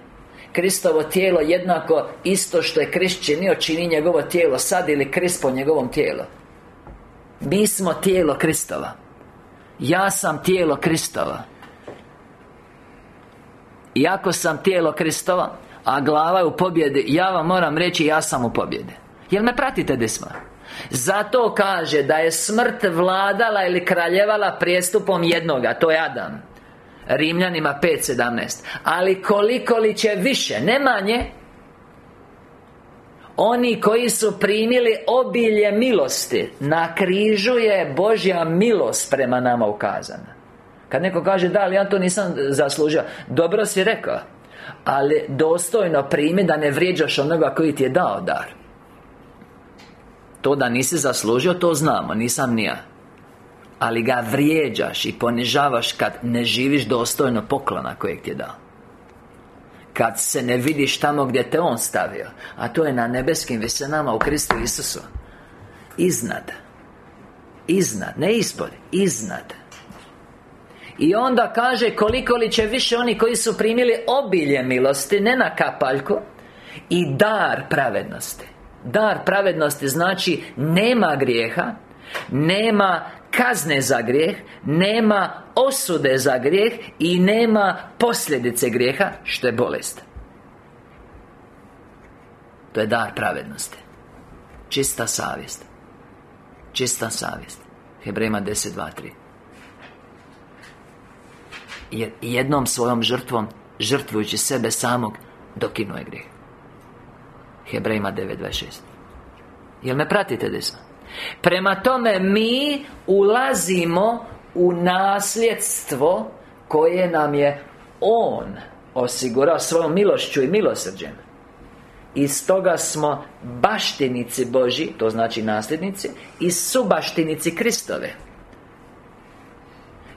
Kristovo tijelo jednako isto što je Krist činio Čini njegovo tijelo sad ili Krist po njegovom tijelu. Mi smo tijelo Kristova. Ja sam tijelo Kristova. Iako sam tijelo Kristova A glava je u pobjedi Ja vam moram reći ja sam u pobjedi Jel me pratite gdje smo? Zato kaže da je smrt vladala ili kraljevala prijestupom jednoga To je Adam. Rimljanima 5.17 Ali koliko li će više, ne manje Oni koji su primili obilje milosti Na križu je Božja milost prema nama ukazana. Kad neko kaže da, ali ja to nisam zaslužio. Dobro si rekao Ali dostojno primi da ne vrijeđaš onoga koji ti je dao dar to da nisi zaslužio, to znamo, nisam ni ja. Ali ga vrijeđaš i ponižavaš kad ne živiš dostojno poklona kojeg ti je dao. Kad se ne vidiš tamo gdje te On stavio A to je na nebeskim visenama u Kristu Isusu. Iznad. Iznad, ne ispod, iznad. I onda kaže koliko li će više oni koji su primili obilje milosti Ne na kapaljku I dar pravednosti Dar pravednosti znači Nema grijeha Nema kazne za grijeh Nema osude za grijeh I nema posljedice grijeha Što je bolest. To je dar pravednosti. Čista savjest. Čista savjest. Hebrema 10.2.3 Jer jednom svojom žrtvom Žrtvujući sebe samog Dokinuje grijeh Hebrejima 9.26 Jel me pratite desno? Prema tome mi ulazimo u nasljedstvo koje nam je On Osigurao svojom milošću i milosrđem i stoga smo baštinici Boži, to znači nasljednici I subaštinici Kristove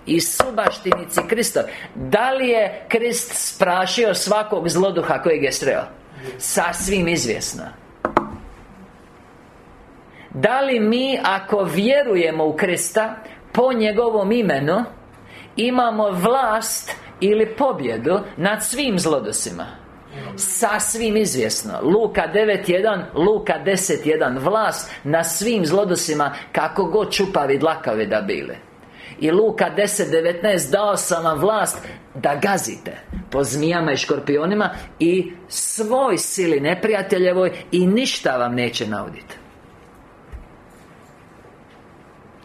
I subaštinici Kristove Da li je Krist sprašio svakog zloduha kojeg je sreo? Sasvim izvjesno Da li mi, ako vjerujemo u Krista Po njegovom imenu Imamo vlast ili pobjedu nad svim zlodosima? Sasvim izvjesno. Luka 9.1 Luka 10.1 Vlast na svim zlodosima Kako god čupavi dlakavi da bile I Luka 10.19 Dao sam vam vlast Da gazite Po zmijama i škorpionima I svoj sili neprijateljevoj I ništa vam neće nauditi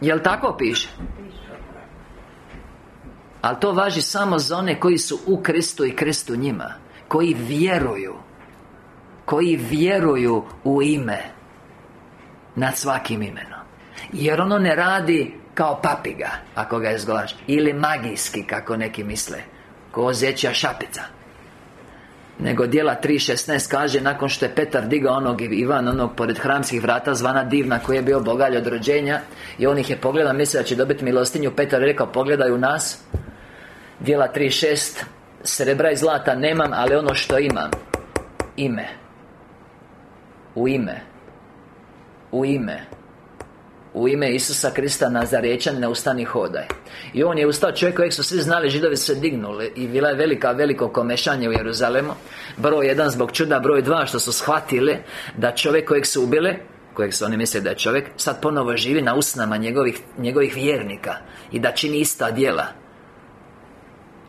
Jel tako piše? Ali to važi samo za one koji su u Kristu i Kristu njima Koji vjeruju Koji vjeruju u ime Nad svakim imenom Jer ono ne radi kao papiga Ako ga izgovaraš. Ili magijski kako neki misle. Ko zečja šapica. Nego dijela 3.16 kaže Nakon što je Petar digao onog Ivan Onog pored hramskih vrata Zvana divna koji je bio bogalj od rođenja I on ih je pogledao Mislio da će dobiti milostinju. Petar je rekao Pogledaj u nas. Dijela 3.6 Srebra i zlata nemam Ali ono što imam Ime. U ime. U ime u ime Isusa Krista Nazarečan ne ustani hodaj. I on je ustao čovjek kojeg su svi znali Židovi se dignuli I bila je velika, veliko komešanje u Jeruzalemu. Broj jedan zbog čuda Broj dva što su shvatili Da čovjek kojeg su ubili kojeg su oni misle da je čovjek Sad ponovo živi na usnama njegovih, njegovih vjernika I da čini ista djela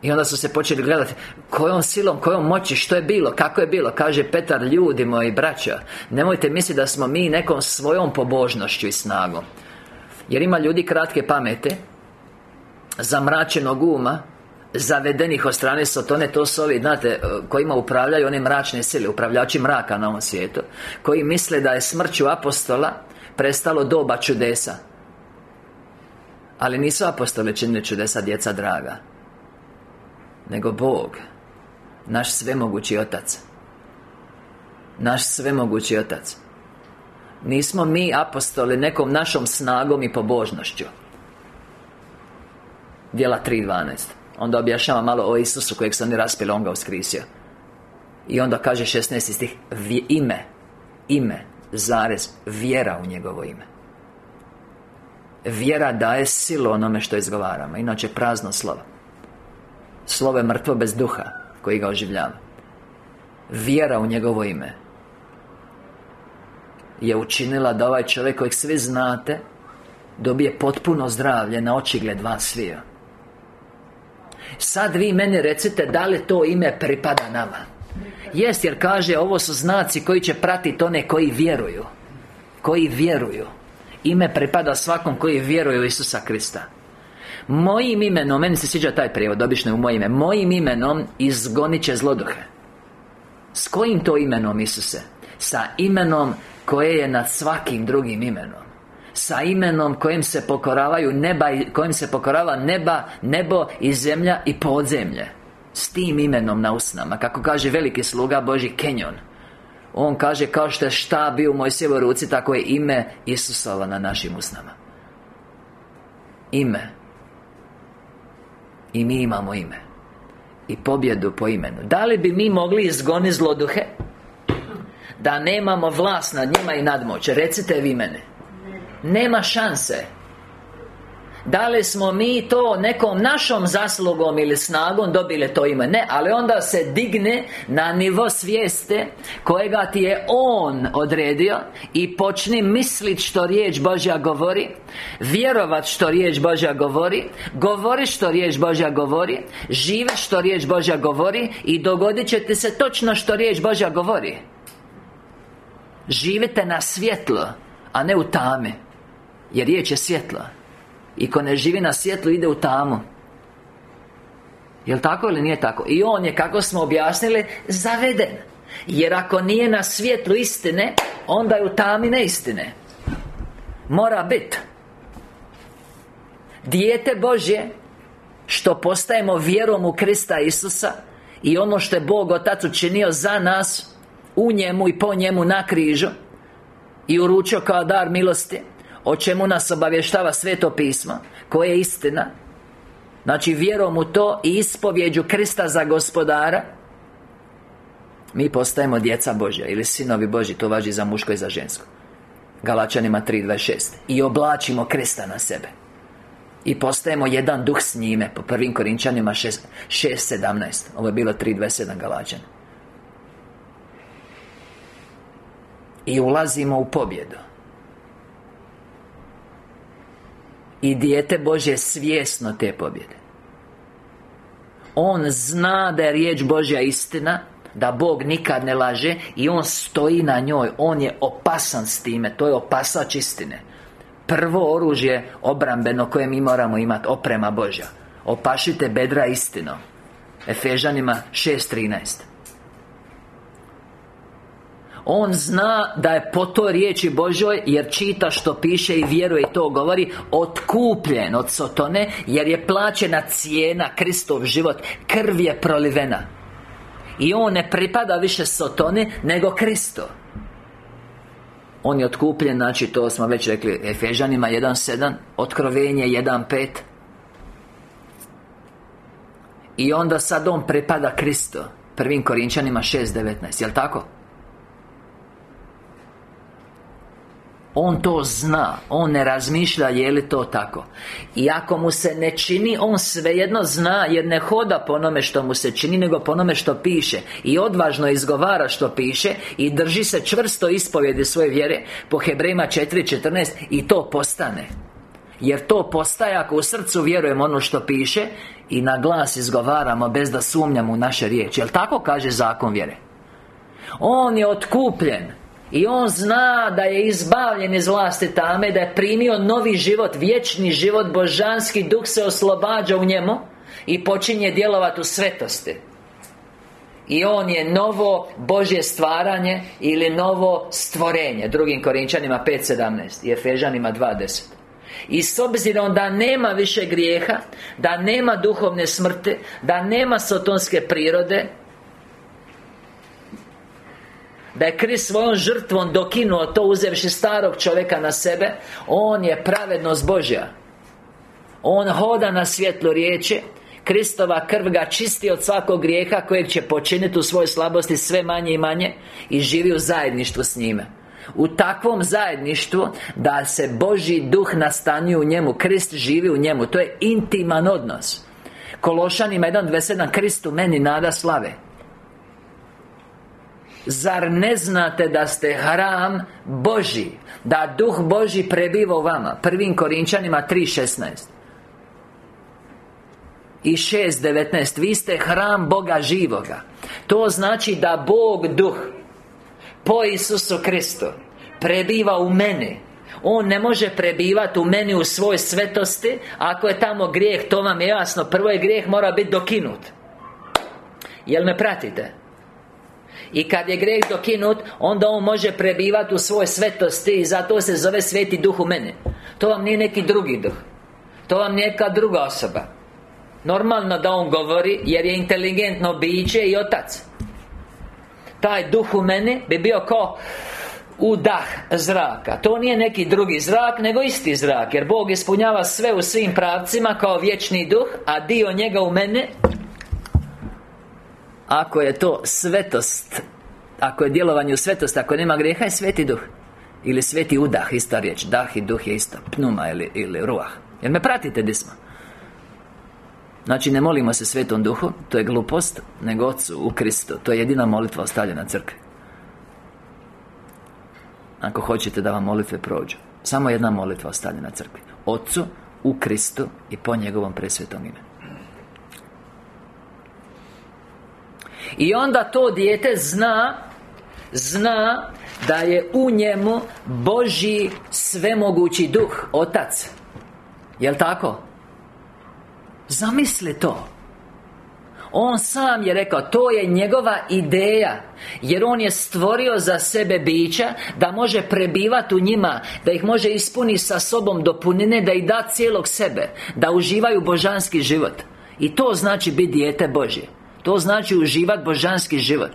i onda su se počeli gledati Kojom silom, kojom moći, što je bilo, kako je bilo. Kaže Petar, ljudi moji, braća Nemojte misliti da smo mi nekom svojom pobožnošću i snagom. Jer ima ljudi kratke pamete Zamračenog uma Zavedenih od strane Sotone To su ovi, znate, kojima upravljaju one mračne sile Upravljači mraka na ovom svijetu Koji misle da je smrću apostola Prestalo doba čudesa. Ali nisu apostole činili čudesa, djeca draga nego Bog Naš svemogući Otac. Naš svemogući Otac. Nismo mi apostoli nekom našom snagom i pobožnošću. Djela 3.12 Onda objašnjava malo o Isusu kojeg su oni raspili, On ga uskrisio. I onda kaže 16. stih Ime Ime Zarez Vjera u njegovo ime. Vjera daje silu onome što izgovaramo Inače prazno slovo Slovo je mrtvo bez duha Koji ga oživljava. Vjera u njegovo ime Je učinila da ovaj čovjek kojeg svi znate Dobije potpuno zdravlje na očigled vas svija Sad vi meni recite da li to ime pripada nama? Jest jer kaže ovo su znaci koji će pratiti one koji vjeruju. Koji vjeruju. Ime pripada svakom koji vjeruje u Isusa Krista Mojim imenom, meni se sviđa taj prijevod, obično je u moje ime. Mojim imenom izgonit će zloduhe. S kojim to imenom, Isuse? Sa imenom koje je nad svakim drugim imenom. Sa imenom kojim se pokoravaju neba Kojim se pokorava neba, nebo i zemlja i podzemlje. S tim imenom na usnama Kako kaže veliki sluga Boži Kenjon. On kaže kao što je šta bio u Mojsijevoj ruci Tako je ime Isusova na našim usnama. Ime i mi imamo ime. I pobjedu po imenu. Da li bi mi mogli izgoniti zloduhe? Da nemamo vlast nad njima i nadmoć. Recite vi mene Nema šanse da li smo mi to nekom našom zaslugom ili snagom dobili to ime? Ne, ali onda se digne na nivo svijeste Kojega ti je On odredio I počni mislit što riječ Božja govori Vjerovat što riječ Božja govori Govori što riječ Božja govori Žive što riječ Božja govori I dogodit će ti se točno što riječ Božja govori. Živite na svjetlo A ne u tame Jer riječ je svjetlo i ko ne živi na svjetlu ide u tamu. Jel' tako ili nije tako? I on je, kako smo objasnili, zaveden. Jer ako nije na svjetlu istine Onda je u tami neistine. Mora biti Dijete Božje Što postajemo vjerom u Krista Isusa I ono što je Bog Otac učinio za nas U njemu i po njemu na križu I uručio kao dar milosti O čemu nas obavještava Sveto pismo? Koje je istina? Znači vjerom u to i ispovjeđu Krista za gospodara Mi postajemo djeca Božja Ili sinovi Božji To važi za muško i za žensko. Galačanima 3.26 I oblačimo Krista na sebe. I postajemo jedan duh s njime Po prvim Korinčanima 6.17 Ovo je bilo 3.27 Galačan I ulazimo u pobjedu I dijete Božje svjesno te pobjede. On zna da je riječ Božja istina Da Bog nikad ne laže I On stoji na njoj. On je opasan s time To je opasač istine. Prvo oružje obrambeno koje mi moramo imati Oprema Božja. Opašite bedra istino Efežanima 6.13 on zna da je po toj riječi Božoj Jer čita što piše i vjeruje i to govori Otkupljen od Sotone Jer je plaćena cijena Kristov život Krv je prolivena. I on ne pripada više Sotone Nego Kristo. On je otkupljen, znači to smo već rekli Efežanima 1.7 Otkrovenje 1.5 I onda sad on pripada Kristo Prvim Korinčanima 6.19, jel' tako? On to zna On ne razmišlja je li to tako. I ako mu se ne čini On svejedno zna Jer ne hoda po onome što mu se čini Nego po onome što piše. I odvažno izgovara što piše I drži se čvrsto ispovjedi svoje vjere Po Hebrejima 4.14 I to postane. Jer to postaje ako u srcu vjerujemo ono što piše I na glas izgovaramo bez da sumnjamo u naše riječi. Jel tako kaže zakon vjere? On je otkupljen i on zna da je izbavljen iz vlasti tame Da je primio novi život Vječni život Božanski duh se oslobađa u njemu I počinje djelovati u svetosti. I on je novo Božje stvaranje Ili novo stvorenje Drugim Korinčanima 5.17 I Efežanima 2.10 i s obzirom da nema više grijeha Da nema duhovne smrti Da nema sotonske prirode da je Krist svojom žrtvom dokinuo to uzevši starog čovjeka na sebe On je pravednost Božja. On hoda na svjetlu riječi Kristova krv ga čisti od svakog grijeha kojeg će počiniti u svojoj slabosti sve manje i manje I živi u zajedništvu s njime. U takvom zajedništvu Da se Božji duh nastanju u njemu Krist živi u njemu. To je intiman odnos. Kološanima 1.27 Kristu meni nada slave Zar ne znate da ste hram Boži Da Duh Boži prebiva u vama? Prvim Korinčanima 3.16 i 6.19 Vi ste hram Boga živoga. To znači da Bog Duh Po Isusu Kristu Prebiva u meni on ne može prebivati u meni u svoj svetosti. Ako je tamo grijeh, to vam je jasno. Prvo je grijeh mora biti dokinut. Jel me pratite? I kad je grijeh dokinut Onda on može prebivati u svoj svetosti I zato se zove Sveti Duh u mene. To vam nije neki drugi duh. To vam nije neka druga osoba. Normalno da on govori Jer je inteligentno biće i otac. Taj duh u mene bi bio kao udah zraka. To nije neki drugi zrak, nego isti zrak Jer Bog ispunjava sve u svim pravcima kao vječni duh A dio njega u mene ako je to svetost Ako je djelovanje u svetosti Ako nema grijeha je sveti duh. Ili sveti udah, ista riječ. Dah i duh je isto. Pnuma ili, ili ruah. Jer me pratite gdje smo? Znači ne molimo se svetom duhu To je glupost Nego Otcu u Kristu. To je jedina molitva ostavljena crkvi. Ako hoćete da vam molitve prođu. Samo jedna molitva ostavljena crkvi. Otcu u Kristu I po njegovom presvetom imenu I onda to dijete zna Zna da je u njemu Boži svemogući duh Otac. Jel' tako? Zamisli to. On sam je rekao, to je njegova ideja Jer on je stvorio za sebe bića Da može prebivati u njima Da ih može ispuniti sa sobom do punine Da ih da cijelog sebe Da uživaju božanski život. I to znači biti dijete Božje To znači uživati božanski život.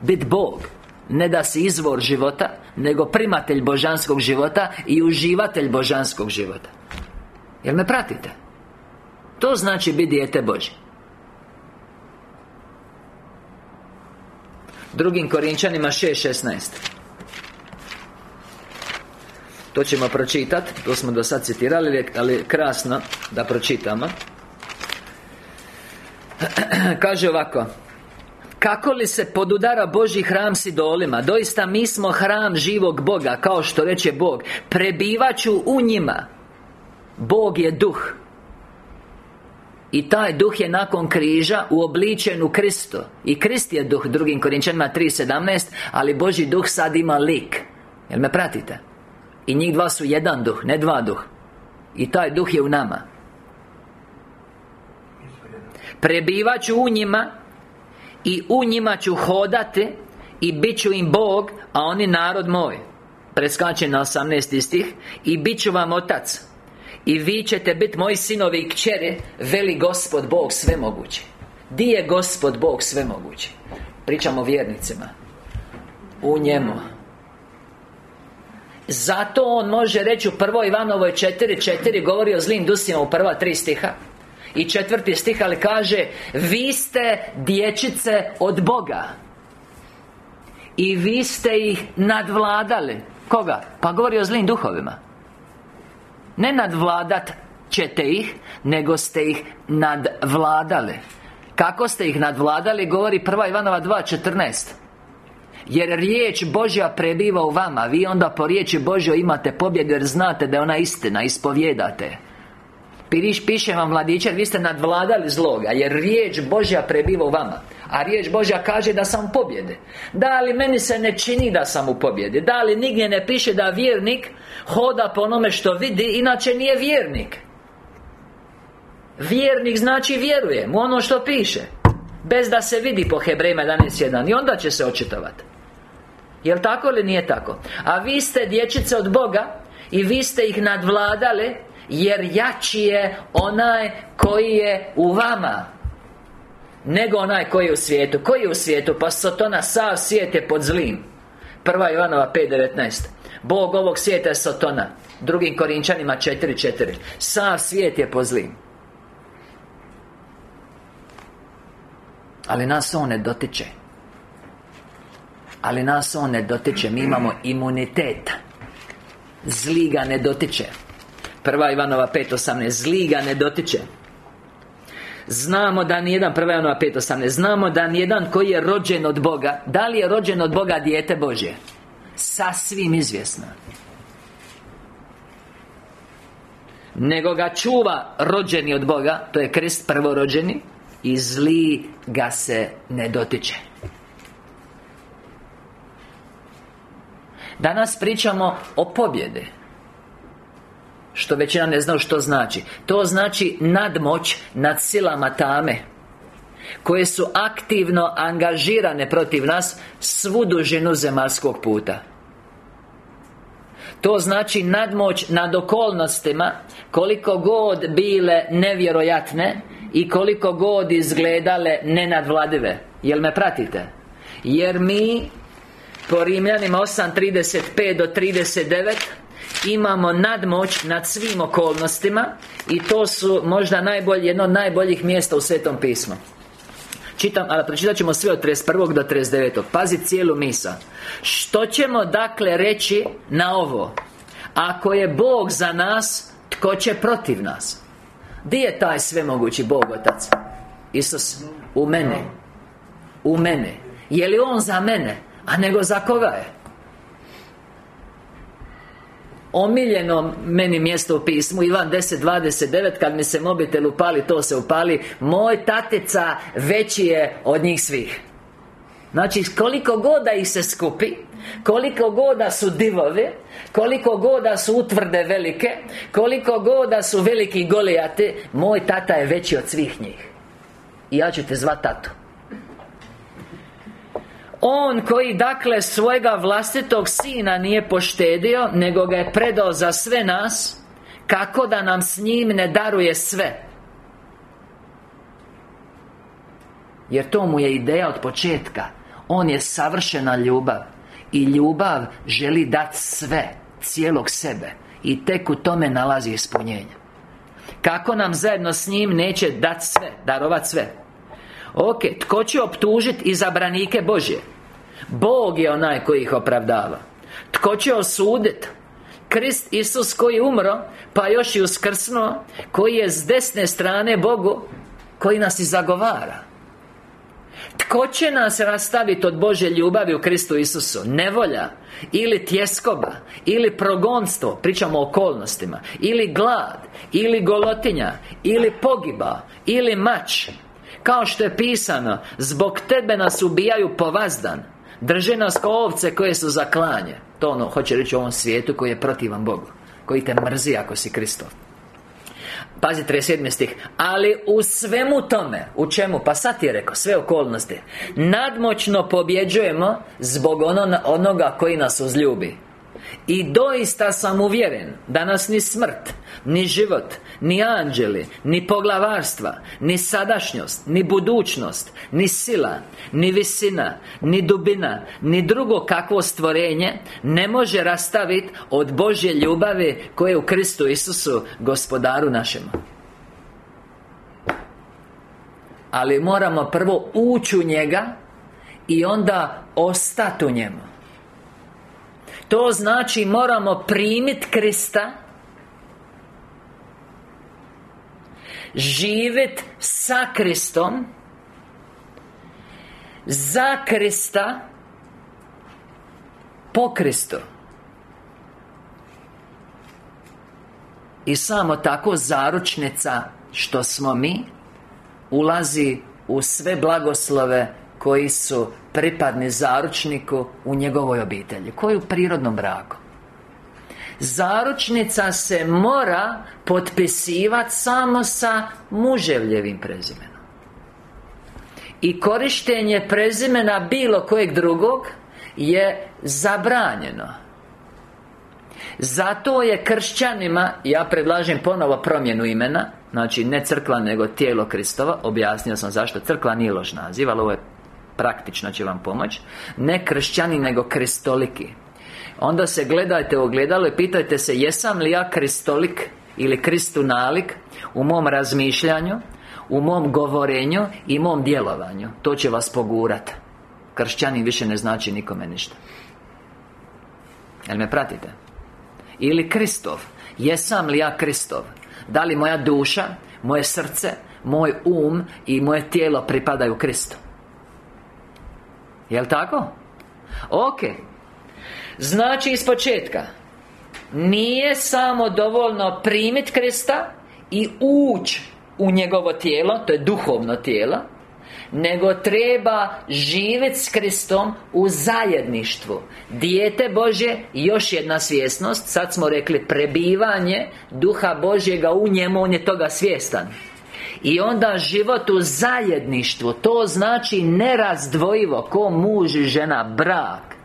Bit Bog. Ne da si izvor života Nego primatelj božanskog života I uživatelj božanskog života. Jel me pratite? To znači biti dijete Bože Drugim Korinčanima 6.16 To ćemo pročitati To smo do sad citirali Ali krasno da pročitamo (clears throat) Kaže ovako kako li se podudara Boži hram s idolima? Doista mi smo hram živog Boga Kao što reče Bog. Prebivaću u njima. Bog je duh. I taj duh je nakon križa uobličen u Kristo. I Krist je duh drugim Korinčanima 3.17 Ali Boži duh sad ima lik. Jel me pratite? I njih dva su jedan duh, ne dva duh. I taj duh je u nama Prebivat ću u njima I u njima ću hodati I bit ću im Bog A oni narod moj. Preskače na 18. stih. I bit ću vam otac. I vi ćete biti moji sinovi i kćeri Veli Gospod Bog svemogući. Di je Gospod Bog svemogući? Pričamo vjernicima. U njemu. Zato on može reći u prvoj Ivanovoj 4.4 Govori o zlim dusima u prva tri stiha I četvrti stih, ali kaže Vi ste dječice od Boga. I vi ste ih nadvladali. Koga? Pa govori o zlim duhovima. Ne nadvladat ćete ih Nego ste ih nadvladali. Kako ste ih nadvladali? Govori prva Ivanova 2.14 jer riječ Božja prebiva u vama. Vi onda po riječi Božjoj imate pobjedu Jer znate da je ona istina Ispovjedate Piriš, piše vam mladiće Vi ste nadvladali zloga Jer riječ Božja prebiva u vama. A riječ Božja kaže da sam pobjede. Da li meni se ne čini da sam u pobjedi Da li nigdje ne piše da vjernik Hoda po onome što vidi Inače nije vjernik? Vjernik znači vjerujem u ono što piše Bez da se vidi po Hebrejima 11.1 I onda će se očitovati Jel' tako ili nije tako? A vi ste dječice od Boga I vi ste ih nadvladali Jer jači je onaj koji je u vama Nego onaj koji je u svijetu. Koji je u svijetu? Pa Sotona sav svijet je pod zlim. Prva Ivanova 5.19 Bog ovog svijeta je Sotona Drugim Korinčanima 4.4 Sav svijet je pod zlim. Ali nas on ne dotiče. Ali nas on ne dotiče. Mi imamo imunitet. Zli ga ne dotiče Prva Ivanova 5.18 Zli ga ne dotiče. Znamo da nijedan Prva Ivanova 5.18 Znamo da nijedan koji je rođen od Boga Da li je rođen od Boga dijete Božje? Sasvim izvjesno. Nego ga čuva rođeni od Boga To je krist prvorođeni I zli ga se ne dotiče. Danas pričamo o pobjede Što većina ne zna što znači. To znači nadmoć nad silama tame Koje su aktivno angažirane protiv nas Svu dužinu zemaljskog puta. To znači nadmoć nad okolnostima Koliko god bile nevjerojatne I koliko god izgledale nenadvladive. Jel me pratite? Jer mi po Rimljanima 8.35 do 39 Imamo nadmoć nad svim okolnostima I to su možda najbolji, jedno od najboljih mjesta u Svetom pismu Čitam, ali pročitat ćemo sve od 31. do 39. Pazi cijelu misa Što ćemo dakle reći na ovo? Ako je Bog za nas, tko će protiv nas? Gdje je taj svemogući Bog Otac? Isus, u mene U mene Je li On za mene? A nego za koga je? Omiljeno meni mjesto u pismu Ivan 10.29 Kad mi se mobitel upali, to se upali. Moj tatica veći je od njih svih. Znači, koliko god da ih se skupi Koliko god da su divovi Koliko god da su utvrde velike Koliko god da su veliki golijati Moj tata je veći od svih njih. I ja ću te zvat tatu on koji dakle svojega vlastitog sina nije poštedio Nego ga je predao za sve nas Kako da nam s njim ne daruje sve? Jer to mu je ideja od početka. On je savršena ljubav I ljubav želi dati sve Cijelog sebe. I tek u tome nalazi ispunjenje. Kako nam zajedno s njim neće dati sve Darovat sve Ok, tko će optužiti izabranike Božje? Bog je onaj koji ih opravdava Tko će osuditi? Krist Isus koji je umro Pa još i uskrsnuo Koji je s desne strane Bogu Koji nas i zagovara Tko će nas rastaviti od Bože ljubavi u Kristu Isusu? Nevolja Ili tjeskoba Ili progonstvo Pričamo o okolnostima Ili glad Ili golotinja Ili pogiba Ili mač Kao što je pisano Zbog tebe nas ubijaju po vazdan Drže nas kao ovce koje su za klanje To ono, hoće reći u ovom svijetu koji je protivan Bogu Koji te mrzi ako si Kristov. Pazi 37 stih. Ali u svemu tome U čemu? Pa sad ti je rekao Sve okolnosti. Nadmoćno pobjeđujemo Zbog ono, onoga koji nas uzljubi i doista sam uvjeren Da nas ni smrt Ni život Ni anđeli Ni poglavarstva Ni sadašnjost Ni budućnost Ni sila Ni visina Ni dubina Ni drugo kakvo stvorenje Ne može rastaviti Od Božje ljubavi Koje je u Kristu Isusu Gospodaru našemu. Ali moramo prvo ući u njega I onda ostati u njemu to znači moramo primiti Krista Živjet sa Kristom Za Krista Po Kristu. I samo tako zaručnica Što smo mi Ulazi u sve blagoslove Koji su pripadni zaručniku u njegovoj obitelji. Koji u prirodnom braku? Zaručnica se mora potpisivati samo sa muževljevim prezimenom. I korištenje prezimena bilo kojeg drugog je zabranjeno. Zato je kršćanima Ja predlažem ponovo promjenu imena Znači ne crkva nego tijelo Kristova Objasnio sam zašto crkva nije loš naziv Ali ovo je praktično će vam pomoći Ne kršćani, nego kristoliki. Onda se gledajte u ogledalo i pitajte se Jesam li ja kristolik ili kristunalik U mom razmišljanju U mom govorenju I mom djelovanju? To će vas pogurat. Kršćani više ne znači nikome ništa. Jel me pratite? Ili Kristov Jesam li ja Kristov? Da li moja duša Moje srce Moj um I moje tijelo pripadaju Kristu Jel' tako? Ok. Znači iz početka Nije samo dovoljno primit Krista I ući u njegovo tijelo To je duhovno tijelo nego treba živjeti s Kristom u zajedništvu. Dijete Bože, još jedna svjesnost Sad smo rekli prebivanje Duha Božjega u njemu, on je toga svjestan i onda život u zajedništvu To znači nerazdvojivo Ko muž i žena brak.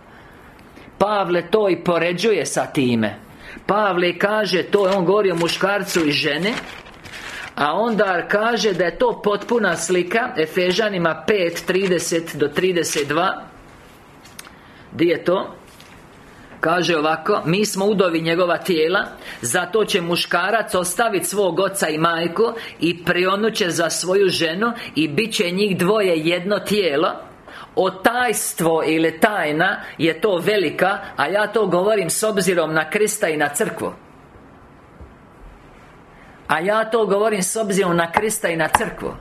Pavle to i poređuje sa time. Pavle kaže to On govori o muškarcu i žene a onda kaže da je to potpuna slika Efežanima 5, 30 do 32 Di je to? Kaže ovako Mi smo udovi njegova tijela Zato će muškarac ostaviti svog oca i majku I prionuće za svoju ženu I bit će njih dvoje jedno tijelo. Otajstvo ili tajna je to velika A ja to govorim s obzirom na Krista i na crkvu. A ja to govorim s obzirom na Krista i na crkvu.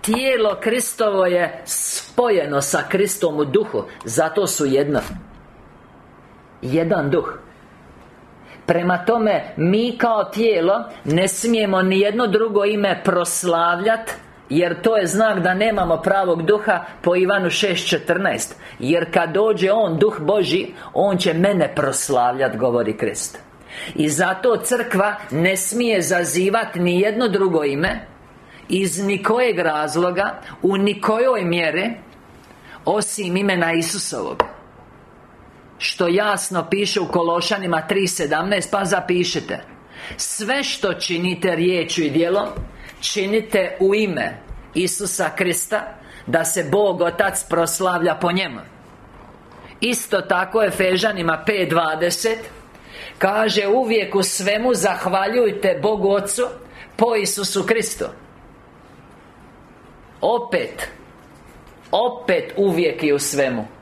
Tijelo Kristovo je spojeno sa Kristom u duhu Zato su jedno jedan duh. Prema tome, mi kao tijelo Ne smijemo ni jedno drugo ime proslavljati jer to je znak da nemamo pravog duha Po Ivanu 6.14 Jer kad dođe On, duh Boži On će mene proslavljati, govori Krist. I zato crkva ne smije zazivati ni jedno drugo ime Iz nikojeg razloga U nikojoj mjere Osim imena Isusovog što jasno piše u Kološanima 3.17 Pa zapišite. Sve što činite riječju i djelom Činite u ime Isusa Krista Da se Bog Otac proslavlja po njemu. Isto tako Efežanima 5.20 Kaže uvijek u svemu zahvaljujte Bogu Otcu Po Isusu Kristu. Opet Opet uvijek i u svemu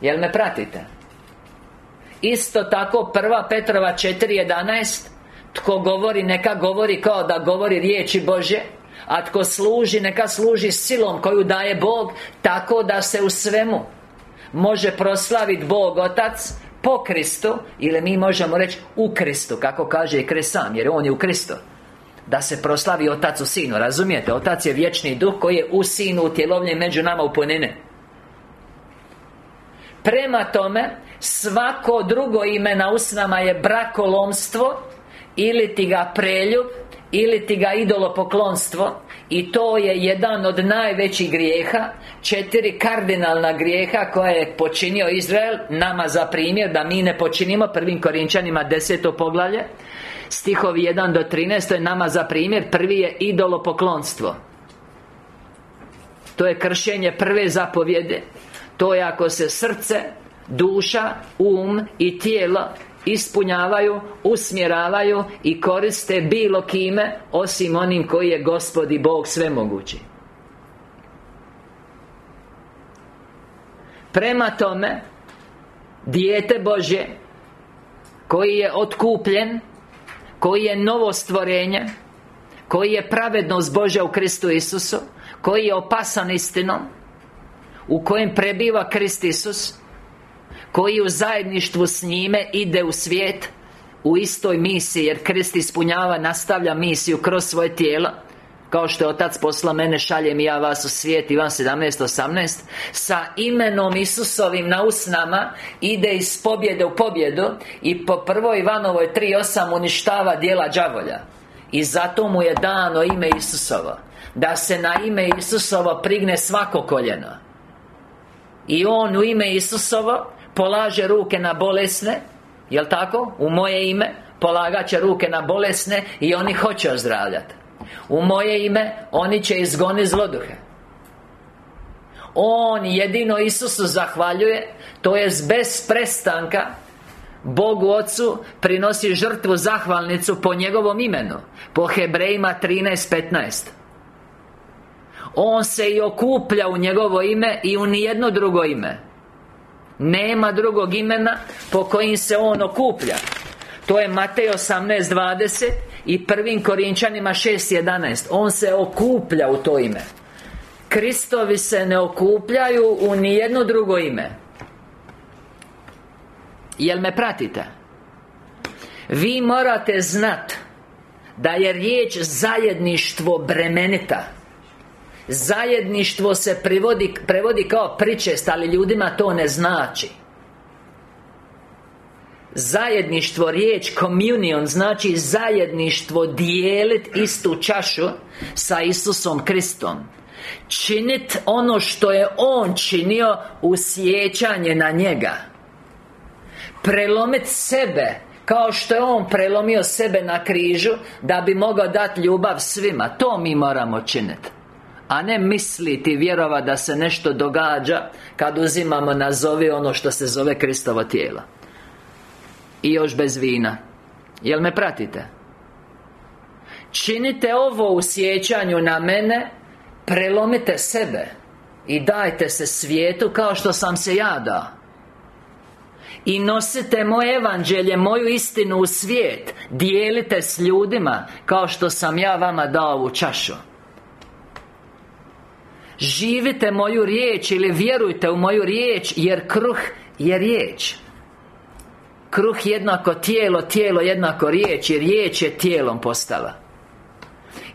Jel me pratite? Isto tako prva Petrova 4.11 Tko govori, neka govori kao da govori riječi Bože A tko služi, neka služi silom koju daje Bog Tako da se u svemu Može proslaviti Bog Otac Po Kristu Ili mi možemo reći u Kristu Kako kaže i Krist sam Jer On je u Kristu da se proslavi Otac u Sinu, razumijete? Otac je vječni duh koji je u Sinu utjelovljen među nama u ponene Prema tome Svako drugo ime na usnama je brakolomstvo Ili ti ga preljub Ili ti ga idolopoklonstvo I to je jedan od najvećih grijeha Četiri kardinalna grijeha koje je počinio Izrael Nama za primjer da mi ne počinimo Prvim Korinčanima deseto poglavlje Stihovi 1 do 13 To je nama za primjer Prvi je idolopoklonstvo. To je kršenje prve zapovjede To je ako se srce Duša, um i tijelo Ispunjavaju, usmjeravaju I koriste bilo kime Osim onim koji je Gospod i Bog svemogući. Prema tome Dijete Božje Koji je otkupljen koji je novo stvorenje Koji je pravednost Božja u Kristu Isusu Koji je opasan istinom U kojem prebiva Krist Isus Koji u zajedništvu s njime ide u svijet U istoj misiji Jer Krist ispunjava, nastavlja misiju kroz svoje tijelo kao što je Otac posla mene, šaljem i ja vas u svijet Ivan 17.18 Sa imenom Isusovim na usnama Ide iz pobjede u pobjedu I po prvoj Ivanovoj 3.8 uništava dijela đavolja. I zato mu je dano ime Isusovo Da se na ime Isusovo prigne svako koljeno I on u ime Isusovo Polaže ruke na bolesne Jel' tako? U moje ime Polagat će ruke na bolesne I oni hoće ozdravljati u moje ime Oni će izgoni zloduhe. On jedino Isusu zahvaljuje To je bez prestanka Bogu Ocu prinosi žrtvu zahvalnicu po njegovom imenu Po Hebrejima 13.15 On se i okuplja u njegovo ime i u nijedno drugo ime. Nema drugog imena po kojim se On okuplja. To je Matej 18.20 i prvim Korinčanima 6.11 On se okuplja u to ime. Kristovi se ne okupljaju u nijedno drugo ime. Jel me pratite? Vi morate znat Da je riječ zajedništvo bremenita Zajedništvo se prevodi, prevodi kao pričest Ali ljudima to ne znači. Zajedništvo, riječ communion znači zajedništvo dijelit istu čašu sa Isusom Kristom. Činit ono što je On činio u na njega. Prelomit sebe kao što je On prelomio sebe na križu Da bi mogao dati ljubav svima. To mi moramo činiti a ne misliti, vjerova da se nešto događa Kad uzimamo nazovi ono što se zove Kristovo tijelo. I još bez vina. Jel me pratite? Činite ovo u sjećanju na mene Prelomite sebe I dajte se svijetu kao što sam se ja dao. I nosite moje evanđelje, moju istinu u svijet Dijelite s ljudima Kao što sam ja vama dao ovu čašu Živite moju riječ ili vjerujte u moju riječ Jer kruh je riječ. Kruh jednako tijelo, tijelo jednako riječ Jer riječ je tijelom postala.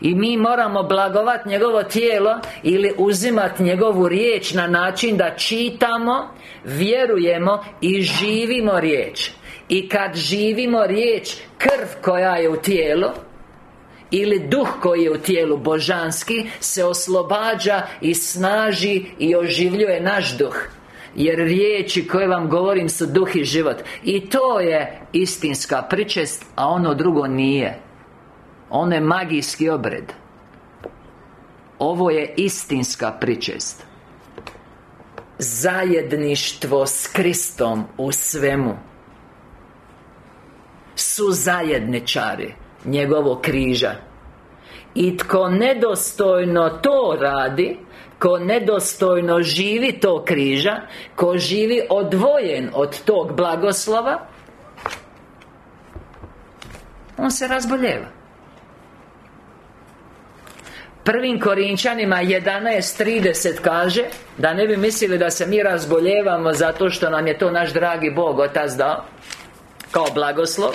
I mi moramo blagovat njegovo tijelo Ili uzimati njegovu riječ na način da čitamo Vjerujemo i živimo riječ. I kad živimo riječ Krv koja je u tijelu ili duh koji je u tijelu božanski se oslobađa i snaži i oživljuje naš duh. Jer riječi koje vam govorim su duh i život. I to je istinska pričest A ono drugo nije. Ono je magijski obred. Ovo je istinska pričest. Zajedništvo s Kristom u svemu. Su zajedničari Njegovog križa. I tko nedostojno to radi Ko nedostojno živi to križa Ko živi odvojen od tog blagoslova On se razboljeva. Prvim Korinčanima 11.30 kaže Da ne bi mislili da se mi razboljevamo Zato što nam je to naš dragi Bog Otac dao Kao blagoslov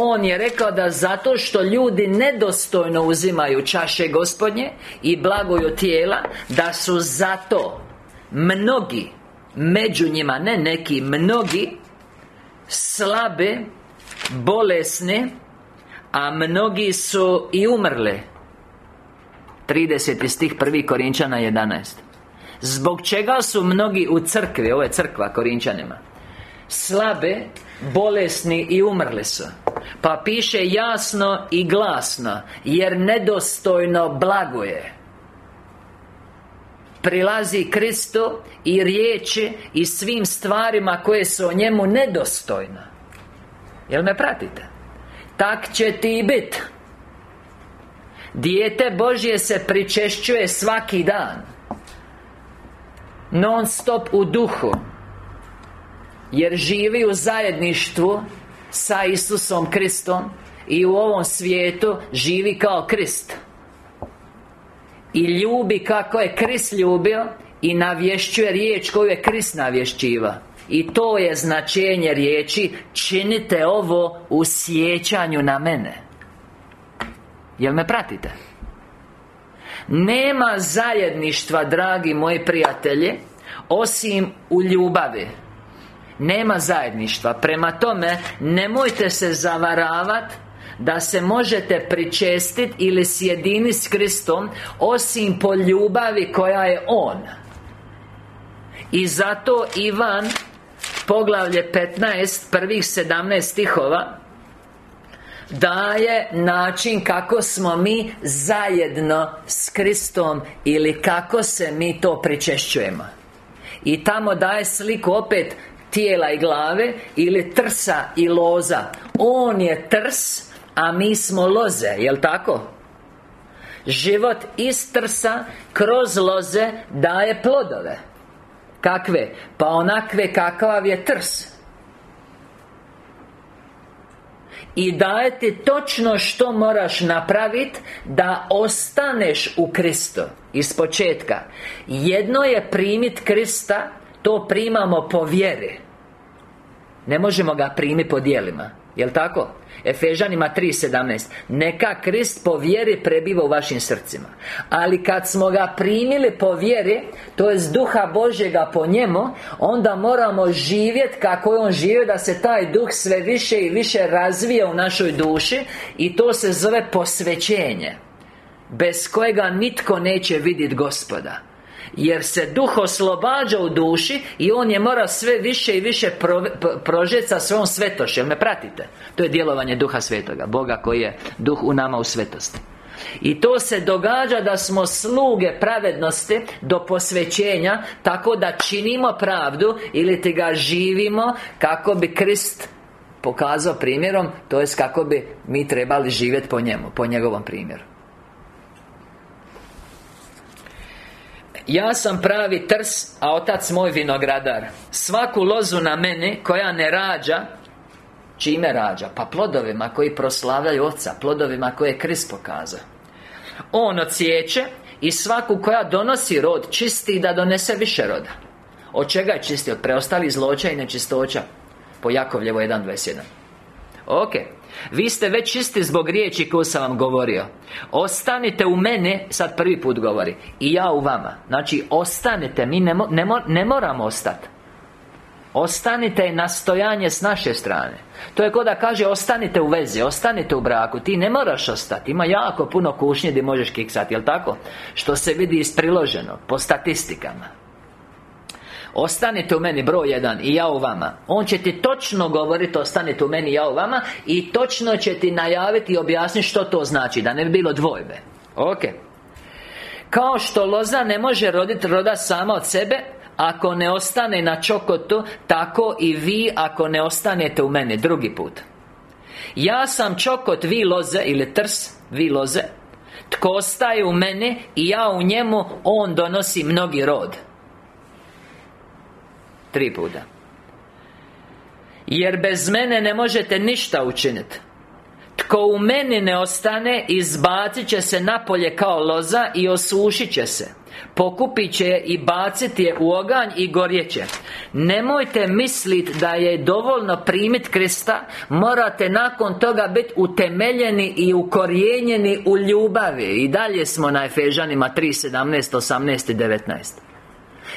on je rekao da zato što ljudi nedostojno uzimaju čaše gospodnje I blagoju tijela Da su zato Mnogi Među njima, ne neki, mnogi Slabe Bolesne A mnogi su i umrle 30. stih prvi Korinčana 11 Zbog čega su mnogi u crkvi, ovo je crkva Korinčanima Slabe, bolesni i umrli su. Pa piše jasno i glasno Jer nedostojno blaguje. Prilazi Kristu i riječi I svim stvarima koje su o njemu nedostojno. Jel me pratite? Tak će ti biti Dijete Božje se pričešćuje svaki dan. Non stop u duhu Jer živi u zajedništvu Sa Isusom Kristom I u ovom svijetu živi kao Krist. I ljubi kako je Krist ljubio I navješćuje riječ koju je Krist navješćiva I to je značenje riječi Činite ovo u sjećanju na mene. Jel me pratite? Nema zajedništva, dragi moji prijatelji Osim u ljubavi Nema zajedništva. Prema tome, nemojte se zavaravati da se možete pričestiti ili sjedini s Kristom Osim po ljubavi koja je On. I zato Ivan Poglavlje 15, prvih 17 stihova daje način kako smo mi zajedno s Kristom ili kako se mi to pričešćujemo. I tamo daje sliku opet tijela i glave ili trsa i loza. On je trs a mi smo loze jel tako? Život iz trsa kroz loze daje plodove. Kakve? Pa onakve kakav je trs. I daje ti točno što moraš napraviti Da ostaneš u Kristu Iz početka. Jedno je primit Krista To primamo po vjeri Ne možemo ga primiti po dijelima Jel' tako? Efežanima 3.17 Neka Krist po vjeri prebiva u vašim srcima. Ali kad smo ga primili po vjeri To je duha Božjega po njemu Onda moramo živjeti kako je on živio Da se taj duh sve više i više razvija u našoj duši I to se zove posvećenje Bez kojega nitko neće vidjeti gospoda jer se duh oslobađa u duši I on je mora sve više i više prožeti sa svojom svetošću. Jel me pratite? To je djelovanje duha svetoga Boga koji je duh u nama u svetosti. I to se događa da smo sluge pravednosti do posvećenja Tako da činimo pravdu Ili ti ga živimo Kako bi Krist pokazao primjerom To jest kako bi mi trebali živjeti po njemu Po njegovom primjeru Ja sam pravi trs, a otac moj vinogradar. Svaku lozu na mene koja ne rađa Čime rađa? Pa plodovima koji proslavljaju oca Plodovima koje je Krist pokazao. On odsjeće I svaku koja donosi rod Čisti da donese više roda. Od čega je čisti? Od preostalih zloća i nečistoća. Po Jakovljevo 1.21 Ok vi ste već čisti zbog riječi koju sam vam govorio. Ostanite u mene Sad prvi put govori I ja u vama. Znači, ostanite Mi ne, ne, ne moramo ostati Ostanite nastojanje s naše strane. To je ko da kaže ostanite u vezi Ostanite u braku. Ti ne moraš ostati Ima jako puno kušnje gdje možeš kiksati Jel tako? Što se vidi ispriloženo Po statistikama Ostanite u meni broj jedan i ja u vama. On će ti točno govoriti Ostanite u meni ja u vama I točno će ti najaviti i objasniti što to znači Da ne bi bilo dvojbe. Ok. Kao što loza ne može roditi roda sama od sebe Ako ne ostane na čokotu Tako i vi ako ne ostanete u mene Drugi put. Ja sam čokot, vi loze Ili trs, vi loze. Tko ostaje u mene I ja u njemu On donosi mnogi rod Tri puta. Jer bez mene ne možete ništa učiniti tko u meni ne ostane Izbacit će se napolje kao loza I osušit će se. Pokupit će je i baciti je u oganj i gorjeće Nemojte misliti da je dovoljno primiti Krista Morate nakon toga biti utemeljeni i ukorijenjeni u ljubavi. I dalje smo na Efežanima 3, 17, 18 i 19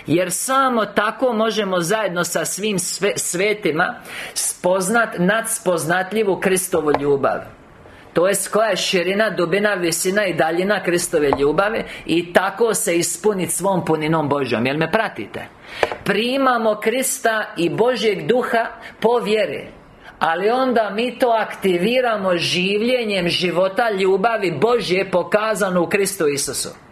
jer samo tako možemo zajedno sa svim svetima Spoznat nadspoznatljivu Kristovu ljubav. To je koja je širina, dubina, visina i daljina Kristove ljubave I tako se ispuniti svom puninom Božjom Jel me pratite? Primamo Krista i Božjeg duha po vjeri ali onda mi to aktiviramo življenjem života ljubavi Božje pokazano u Kristu Isusu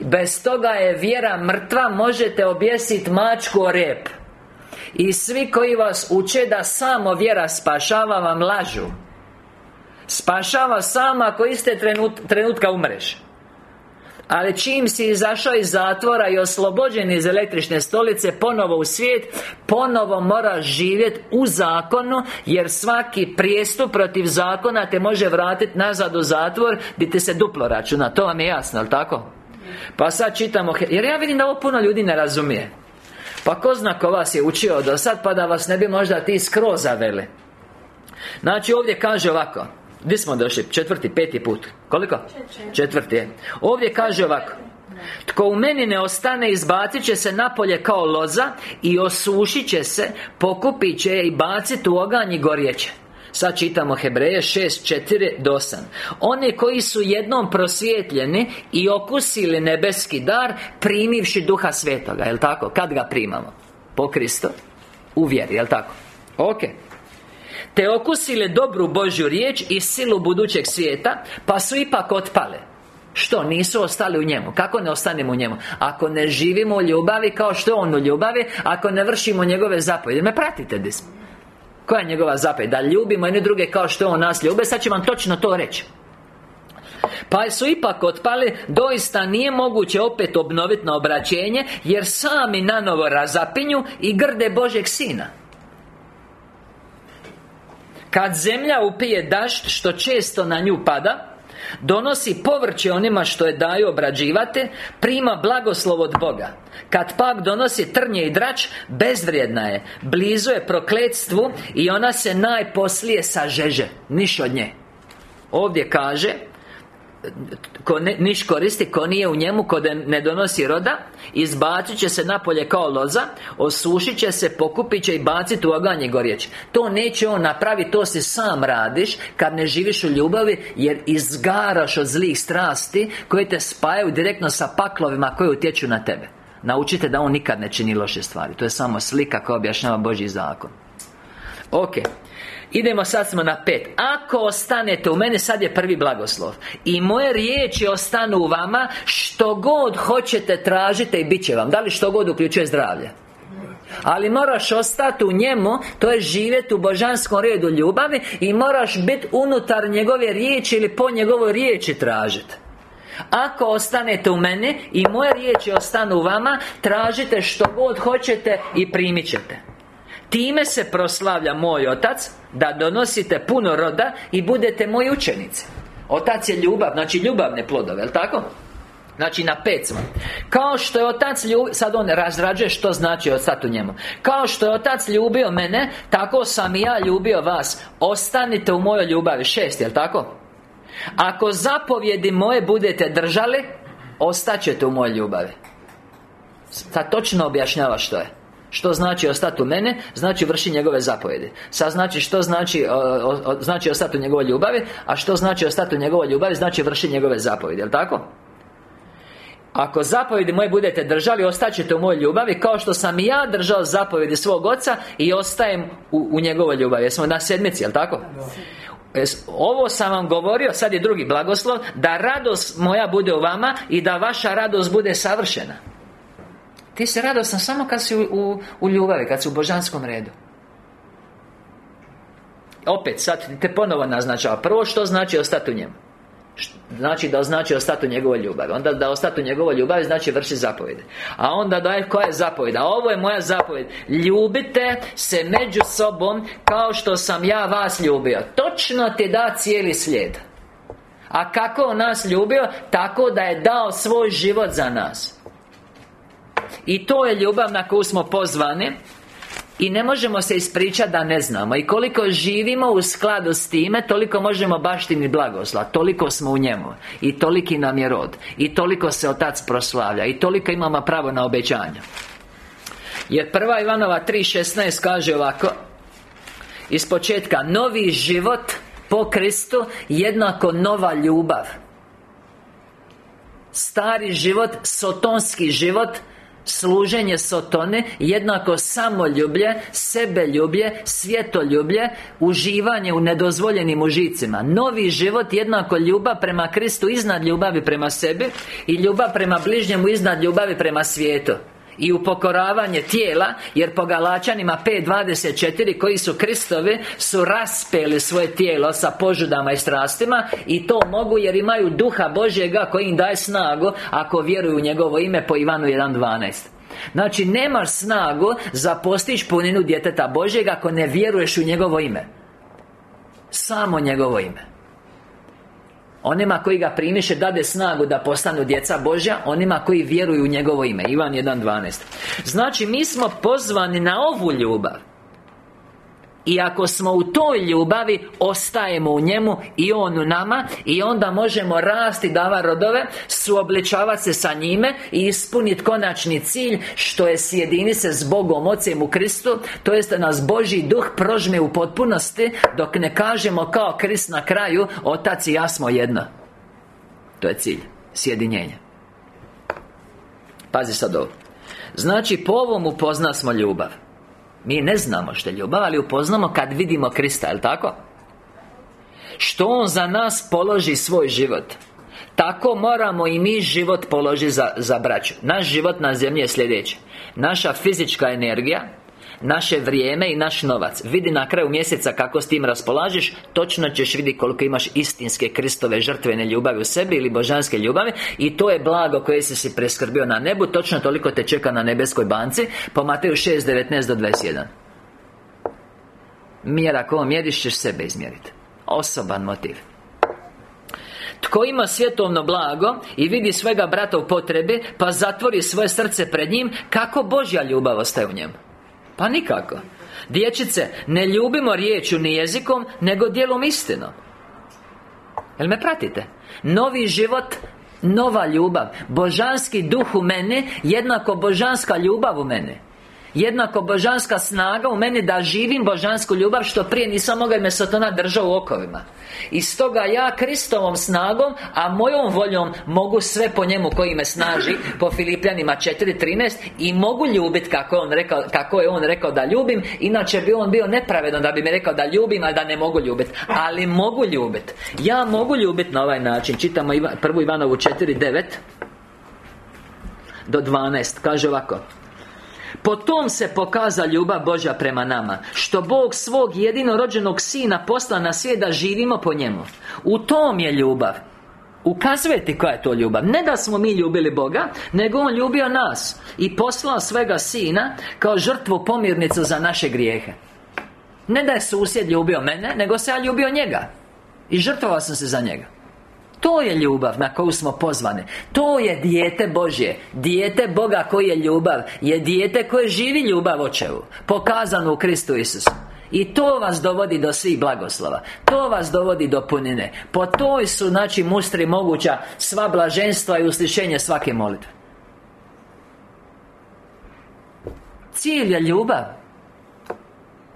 Bez toga je vjera mrtva Možete objesiti mačku o rep. I svi koji vas uče da samo vjera spašava vam lažu. Spašava sama ako iste trenutka umreš. Ali čim si izašao iz zatvora i oslobođen iz električne stolice Ponovo u svijet Ponovo moraš živjeti u zakonu Jer svaki prijestup protiv zakona te može vratiti nazad u zatvor Gdje se duplo računa. To vam je jasno, ali tako? Pa sad čitamo Jer ja vidim da ovo puno ljudi ne razumije. Pa ko zna ko vas je učio do sad Pa da vas ne bi možda ti skroz zaveli. Znači ovdje kaže ovako. Gdje smo došli? Četvrti, peti put. Koliko? Četvrti. Je. Ovdje kaže ovako. Tko u meni ne ostane izbacit će se napolje kao loza I osušit će se Pokupit će je i bacit u oganj i gorjeće Sad čitamo Hebreje 6, 4 do 8 Oni koji su jednom prosvjetljeni I okusili nebeski dar Primivši duha svetoga Jel' tako? Kad ga primamo? Po Kristo U vjeri, jel' tako? Ok te okusile dobru Božju riječ i silu budućeg svijeta Pa su ipak otpale što? Nisu ostali u njemu Kako ne ostanemo u njemu? Ako ne živimo u ljubavi kao što on u ljubavi Ako ne vršimo njegove zapovjede Me pratite di Koja je njegova zapovjed? Da ljubimo jedne druge kao što on nas ljube Sad ću vam točno to reći. Pa su ipak otpali Doista nije moguće opet obnoviti na obraćenje Jer sami nanovo razapinju I grde Božeg Sina. Kad zemlja upije dašt što često na nju pada Donosi povrće onima što je daju obrađivate Prima blagoslov od Boga. Kad pak donosi trnje i drač Bezvrijedna je. Blizu je prokletstvu I ona se najposlije sažeže. Niš od nje. Ovdje kaže ko ne, niš koristi, ko nije u njemu, ko ne donosi roda Izbacit će se napolje kao loza Osušit će se, pokupit će i baciti u oganje gorjeć To neće on napraviti, to si sam radiš Kad ne živiš u ljubavi Jer izgaraš od zlih strasti Koje te spajaju direktno sa paklovima Koje utječu na tebe. Naučite da on nikad ne čini loše stvari To je samo slika koja objašnjava Božji zakon. Ok Idemo sad smo na pet. Ako ostanete u mene, sad je prvi blagoslov. I moje riječi ostanu u vama Što god hoćete tražite i bit će vam. Da li što god uključuje zdravlje. Ali moraš ostati u njemu To je živjeti u božanskom redu ljubavi I moraš biti unutar njegove riječi Ili po njegovoj riječi tražiti ako ostanete u mene I moje riječi ostanu u vama Tražite što god hoćete I primit ćete Time se proslavlja moj Otac Da donosite puno roda I budete moji učenici. Otac je ljubav, znači ljubavne plodove, jel' tako? Znači na pet smo Kao što je Otac ljubio Sad on razrađuje što znači ostati u njemu. Kao što je Otac ljubio mene Tako sam i ja ljubio vas. Ostanite u mojoj ljubavi. Šest, jel' tako? Ako zapovjedi moje budete držali Ostaćete u mojoj ljubavi. Sad točno objašnjava što je što znači ostati u mene? Znači vrši njegove zapovjedi Sad znači što znači Znači ostati u njegovoj ljubavi A što znači ostati u njegovoj ljubavi? Znači vrši njegove zapovjedi, jel' tako? Ako zapovjedi moje budete držali Ostaćete u mojoj ljubavi Kao što sam i ja držao zapovjedi svog oca I ostajem u, u njegovoj ljubavi Jesmo na sedmici, jel' tako? ovo sam vam govorio, sad je drugi blagoslov Da radost moja bude u vama I da vaša radost bude savršena Ti si radostan samo kad si u, u, u ljubavi Kad si u božanskom redu. Opet, sad te ponovo naznačava. Prvo što znači ostati u njemu? Znači da znači ostati u njegovoj ljubavi. Onda da ostati u njegovoj ljubavi znači vrši zapovjede A onda daje koja je zapovjed? A ovo je moja zapovjed. Ljubite se među sobom Kao što sam ja vas ljubio. Točno ti da cijeli slijed. A kako on nas ljubio? Tako da je dao svoj život za nas I to je ljubav na koju smo pozvani i ne možemo se ispričati da ne znamo. I koliko živimo u skladu s time Toliko možemo baštini blagosla. Toliko smo u njemu. I toliki nam je rod. I toliko se Otac proslavlja. I toliko imamo pravo na obećanje Jer prva Ivanova 3.16 kaže ovako. Iz početka Novi život po Kristu Jednako nova ljubav. Stari život, sotonski život Služenje Sotone Jednako samoljublje Sebeljublje Svjetoljublje Uživanje u nedozvoljenim užicima. Novi život jednako ljubav prema Kristu Iznad ljubavi prema sebi I ljubav prema bližnjemu iznad ljubavi prema svijetu i upokoravanje tijela Jer po Galačanima 5.24 Koji su Kristovi Su raspeli svoje tijelo sa požudama i strastima I to mogu jer imaju duha Božjega Koji im daje snagu Ako vjeruju u njegovo ime po Ivanu 1.12 Znači, nemaš snagu za postići puninu djeteta Božjega Ako ne vjeruješ u njegovo ime. Samo njegovo ime Onima koji ga primiše dade snagu da postanu djeca Božja Onima koji vjeruju u njegovo ime. Ivan 1.12 Znači mi smo pozvani na ovu ljubav i ako smo u toj ljubavi Ostajemo u njemu I on u nama I onda možemo rasti, dava rodove Suobličavati se sa njime I ispuniti konačni cilj Što je sjedini se s Bogom Ocem u Kristu To jest da nas Boži duh prožme u potpunosti Dok ne kažemo kao Krist na kraju Otac i ja smo jedno. To je cilj Sjedinjenje Pazi sad ovo. Znači po ovom upozna smo ljubav mi ne znamo što je ljubav, ali upoznamo kad vidimo Krista, jel' tako? Što On za nas položi svoj život? Tako moramo i mi život položiti za, za braću. Naš život na zemlji je sljedeći. Naša fizička energija naše vrijeme i naš novac. Vidi na kraju mjeseca kako s tim raspolažeš. Točno ćeš vidjeti koliko imaš istinske Kristove žrtvene ljubavi u sebi Ili božanske ljubavi. I to je blago koje si si preskrbio na nebu. Točno toliko te čeka na nebeskoj banci. Po Mateju 6, 19 do 21 Mjera kojom mjeriš ćeš sebe izmjeriti Osoban motiv. Tko ima svjetovno blago I vidi svega brata u potrebi Pa zatvori svoje srce pred njim Kako Božja ljubav ostaje u njemu pa nikako. Dječice, ne ljubimo riječju ni jezikom Nego dijelom istinom Jel me pratite? Novi život Nova ljubav. Božanski duh u mene Jednako božanska ljubav u mene Jednako božanska snaga u meni da živim božansku ljubav Što prije nisam mogao jer me Satana držao u okovima. I stoga ja Kristovom snagom A mojom voljom mogu sve po njemu koji me snaži Po Filipljanima 4.13 I mogu ljubiti kako on rekao, kako je on rekao da ljubim. Inače bi on bio nepravedan da bi mi rekao da ljubim A da ne mogu ljubiti Ali mogu ljubiti Ja mogu ljubiti na ovaj način. Čitamo prvu Ivanovu 4.9 Do 12 Kaže ovako po tom se pokaza ljubav Božja prema nama Što Bog svog jedinorođenog Sina posla na svijet da živimo po njemu. U tom je ljubav. Ukazuje ti koja je to ljubav. Ne da smo mi ljubili Boga Nego On ljubio nas I poslao svega Sina Kao žrtvu pomirnicu za naše grijehe. Ne da je susjed ljubio mene Nego se ja ljubio njega I žrtvovao sam se za njega to je ljubav na koju smo pozvani. To je dijete Božje. Dijete Boga koji je ljubav Je dijete koje živi ljubav očevu Pokazano u Kristu Isusu. I to vas dovodi do svih blagoslova. To vas dovodi do punine. Po toj su, znači, mustri moguća Sva blaženstva i uslišenje svake molitve. Cilj je ljubav.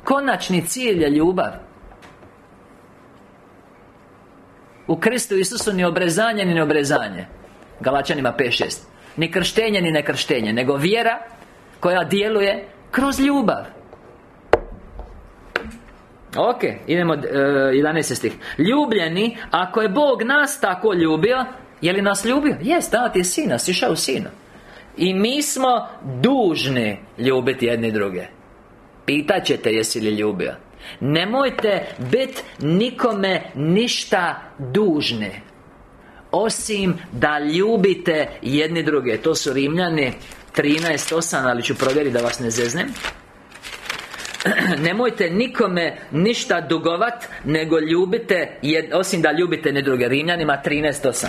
Konačni cilj je ljubav U Kristu Isusu ni obrezanje ni neobrezanje. Galačanima 5.6 Ni krštenje ni nekrštenje Nego vjera koja djeluje kroz ljubav. Ok, idemo, uh, 11. stih. Ljubljeni, ako je Bog nas tako ljubio Je li nas ljubio? Jest, dao ti je sina, sišao u sina. I mi smo dužni ljubiti jedni druge. Pitaćete jesi li ljubio Nemojte biti nikome ništa dužni Osim da ljubite jedni druge. To su Rimljani 13.8 Ali ću provjeriti da vas ne zeznem. (clears throat) Nemojte nikome ništa dugovat Nego ljubite Osim da ljubite ne druge. Rimljanima 13.8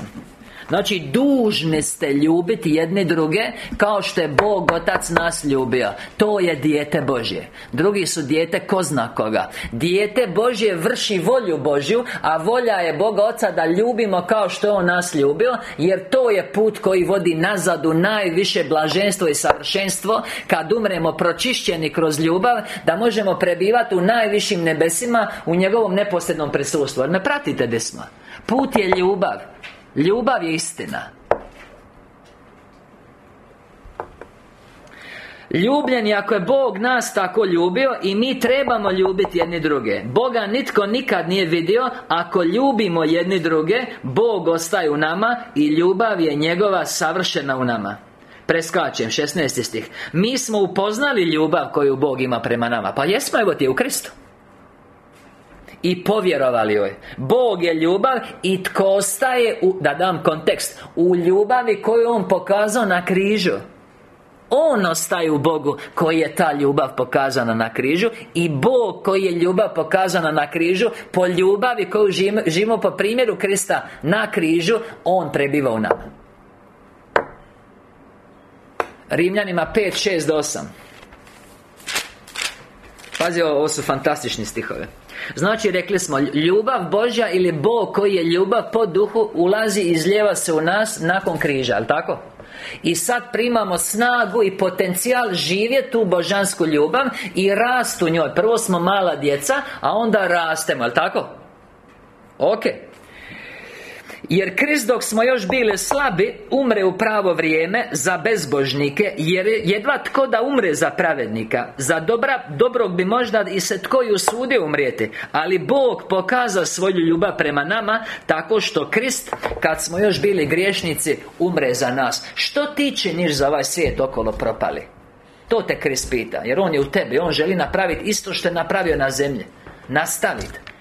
Znači, dužni ste ljubiti jedni druge Kao što je Bog Otac nas ljubio. To je dijete Božje. Drugi su dijete ko zna koga. Dijete Božje vrši volju Božju A volja je Boga Oca da ljubimo kao što je On nas ljubio Jer to je put koji vodi nazad u najviše blaženstvo i savršenstvo. Kad umremo pročišćeni kroz ljubav Da možemo prebivati u najvišim nebesima U njegovom neposrednom prisustvu. Me pratite gdje smo Put je ljubav Ljubav je istina. Ljubljeni ako je Bog nas tako ljubio I mi trebamo ljubiti jedni druge. Boga nitko nikad nije vidio Ako ljubimo jedni druge Bog ostaje u nama I ljubav je njegova savršena u nama. Preskačem, 16. stih. Mi smo upoznali ljubav koju Bog ima prema nama. Pa jesmo, evo ti u Kristu i povjerovali joj. Bog je ljubav i tko ostaje u, da dam kontekst U ljubavi koju On pokazao na križu. On ostaje u Bogu koji je ta ljubav pokazana na križu I Bog koji je ljubav pokazana na križu Po ljubavi koju živimo po primjeru Krista na križu On prebiva u nama. Rimljanima 5, 6 do 8 Pazi, ovo su fantastični stihove Znači, rekli smo, ljubav Božja ili Bog koji je ljubav po duhu Ulazi i izljeva se u nas nakon križa, ali tako? I sad primamo snagu i potencijal živjeti tu božansku ljubav I rast u njoj Prvo smo mala djeca, a onda rastemo, ali tako? Ok jer Krist dok smo još bili slabi Umre u pravo vrijeme Za bezbožnike Jer jedva tko da umre za pravednika. Za dobra, dobrog bi možda i se tko i usudio umrijeti Ali Bog pokazao svoju ljubav prema nama Tako što Krist Kad smo još bili griješnici Umre za nas. Što ti činiš za ovaj svijet okolo propali? To te Krist pita Jer On je u tebi On želi napraviti isto što je napravio na zemlji. Nastaviti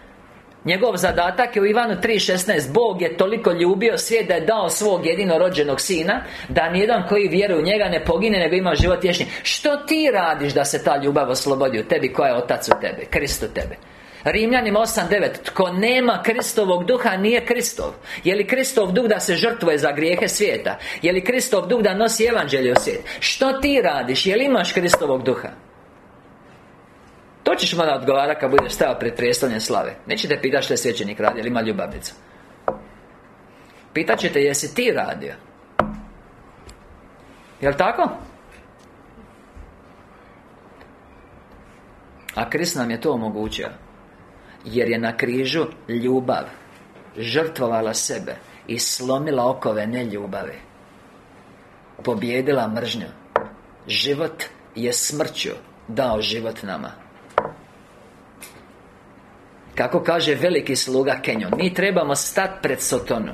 Njegov zadatak je u Ivanu 3.16 Bog je toliko ljubio svijet da je dao svog jedinorođenog sina Da nijedan koji vjeruje u njega ne pogine nego ima život vječni. Što ti radiš da se ta ljubav oslobodi u tebi? Koja je Otac u tebe, Krist u tebe Rimljanima 8.9 Tko nema Kristovog duha nije Kristov. Je li Kristov duh da se žrtvuje za grijehe svijeta? Je li Kristov duh da nosi evanđelje u svijet? Što ti radiš? Je li imaš Kristovog duha? To ćeš malo odgovarati kad budeš stao pred prijestoljem slave. Neće te pitati što je svećenik radi, ili ima ljubavnicu. Pitat ćete jesi ti radio? Jel' tako? A Krist nam je to omogućio. Jer je na križu ljubav Žrtvovala sebe I slomila okove neljubave Pobjedila mržnju. Život je smrću Dao život nama kako kaže veliki sluga Kenjon Mi trebamo stati pred Sotonu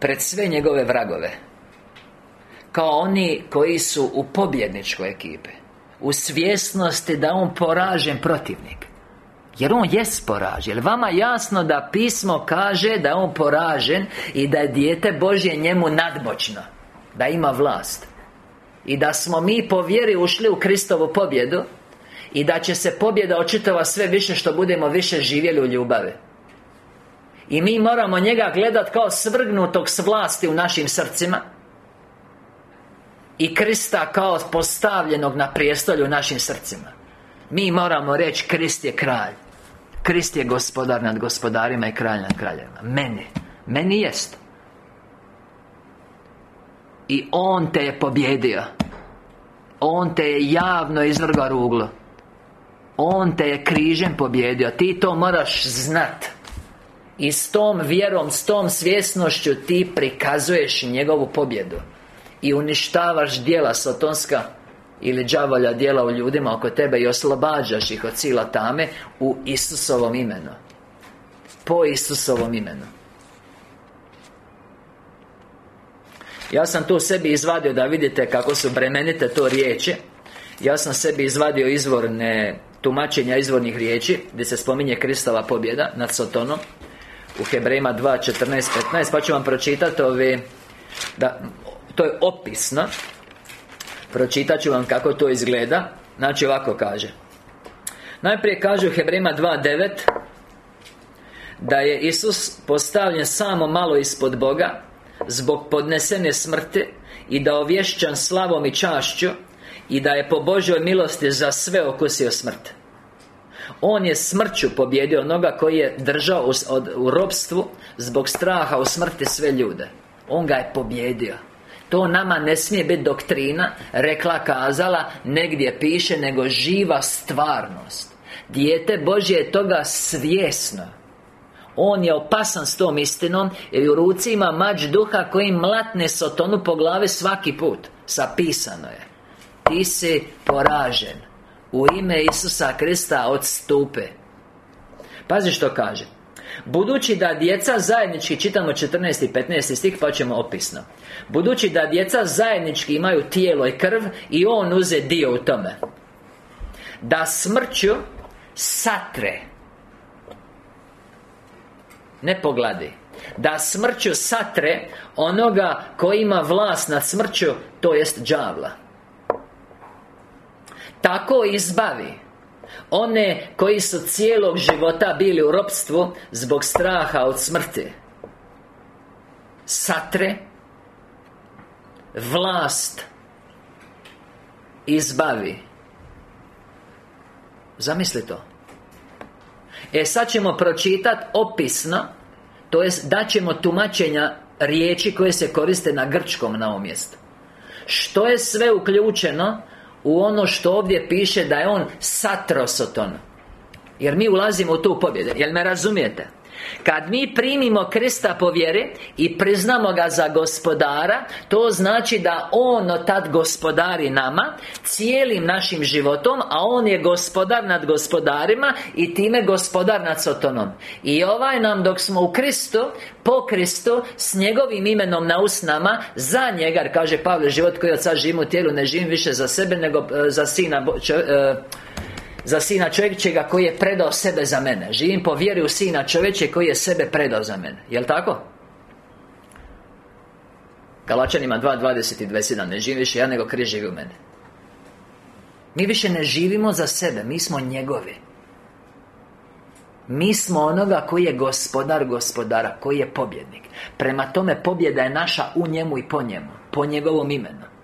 Pred sve njegove vragove Kao oni koji su u pobjedničkoj ekipe U svjesnosti da on poražen protivnik. Jer on jest poražen. Jer vama jasno da pismo kaže da on poražen I da je dijete Božje njemu nadmoćno Da ima vlast I da smo mi po vjeri ušli u Kristovu pobjedu i da će se pobjeda očitova sve više što budemo više živjeli u ljubavi. I mi moramo njega gledati kao svrgnutog s vlasti u našim srcima I Krista kao postavljenog na prijestolju u našim srcima. Mi moramo reći Krist je kralj. Krist je gospodar nad gospodarima i kralj nad kraljevima. Meni. Meni jest. I On te je pobjedio. On te je javno izvrgao ruglo on te je križem pobjedio. Ti to moraš znat. I s tom vjerom, s tom svjesnošću Ti prikazuješ njegovu pobjedu. I uništavaš dijela sotonska Ili đavolja djela u ljudima oko tebe I oslobađaš ih od sila tame U Isusovom imenu. Po Isusovom imenu. Ja sam tu sebi izvadio da vidite kako su bremenite to riječi. Ja sam sebi izvadio izvorne tumačenja izvornih riječi Gdje se spominje Kristova pobjeda nad Sotonom U Hebrejima 2, 14, 15 Pa ću vam pročitati ovi da, To je opisno. Pročitat ću vam kako to izgleda. Znači ovako kaže. Najprije kaže u Hebrejima 2.9 Da je Isus postavljen samo malo ispod Boga Zbog podnesene smrti I da ovješćan slavom i čašću I da je po Božoj milosti za sve okusio smrt On je smrću pobjedio onoga koji je držao u, robstvu Zbog straha u smrti sve ljude. On ga je pobjedio. To nama ne smije biti doktrina Rekla, kazala Negdje piše Nego živa stvarnost. Dijete Božje je toga svjesno. On je opasan s tom istinom Jer u ruci ima mač duha koji mlatne sotonu po glavi svaki put. Sapisano je. Ti si poražen U ime Isusa Krista odstupe. Pazi što kaže. Budući da djeca zajednički Čitamo 14. i 15. stih pa ćemo opisno. Budući da djeca zajednički imaju tijelo i krv I on uze dio u tome. Da smrću Satre. Ne pogladi. Da smrću satre Onoga koji ima vlast nad smrću To jest đavla Tako izbavi One koji su cijelog života bili u ropstvu Zbog straha od smrti. Satre Vlast Izbavi. Zamisli to. E sad ćemo pročitati opisno To jest daćemo tumačenja riječi koje se koriste na grčkom na mjestu Što je sve uključeno u ono što ovdje piše da je on satrosoton Jer mi ulazimo u tu pobjedu Jel me razumijete? Kad mi primimo Krista po vjeri I priznamo ga za gospodara To znači da On od tad gospodari nama Cijelim našim životom A On je gospodar nad gospodarima I time gospodar nad Sotonom. I ovaj nam dok smo u Kristu Po Kristu S njegovim imenom na usnama Za njega, kaže Pavle Život koji od sad živim u tijelu Ne živim više za sebe Nego e, za Sina e, za Sina čovječega koji je predao sebe za mene. Živim po vjeri u Sina čovječe koji je sebe predao za mene. Jel' tako? Galačanima 2.20 i 27 Ne živim više ja, nego križ živi u mene. Mi više ne živimo za sebe Mi smo njegovi. Mi smo onoga koji je gospodar gospodara Koji je pobjednik. Prema tome pobjeda je naša u njemu i po njemu Po njegovom imenu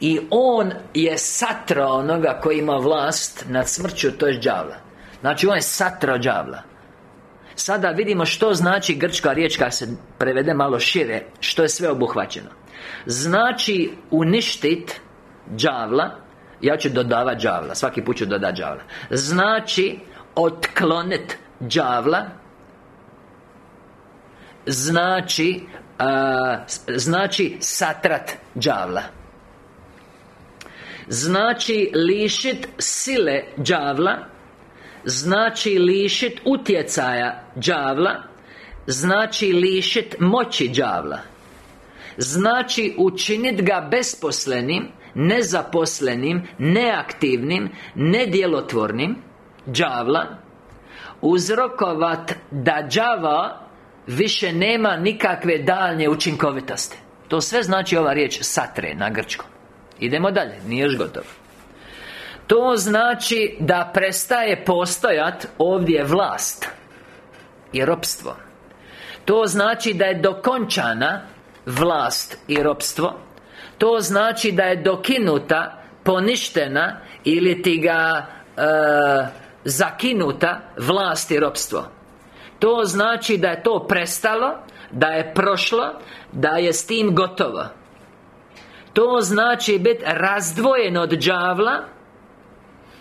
i on je satra onoga koji ima vlast nad smrću, to je đavla. Znači on je satra đavla. Sada vidimo što znači grčka riječ kad se prevede malo šire Što je sve obuhvaćeno. Znači uništit đavla Ja ću dodavati đavla Svaki put ću dodati đavla. Znači otklonit đavla Znači Znači satrat đavla Znači lišit sile đavla Znači lišit utjecaja đavla Znači lišit moći đavla. Znači učinit ga besposlenim Nezaposlenim Neaktivnim Nedjelotvornim đavla. Uzrokovat da đava Više nema nikakve daljnje učinkovitosti. To sve znači ova riječ satre na grčkom Idemo dalje, nije još gotovo To znači da prestaje postojat ovdje vlast I ropstvo. To znači da je dokončana vlast i ropstvo. To znači da je dokinuta Poništena Ili ti ga e, Zakinuta vlast i ropstvo. To znači da je to prestalo Da je prošlo Da je s tim gotovo to znači biti razdvojen od đavla.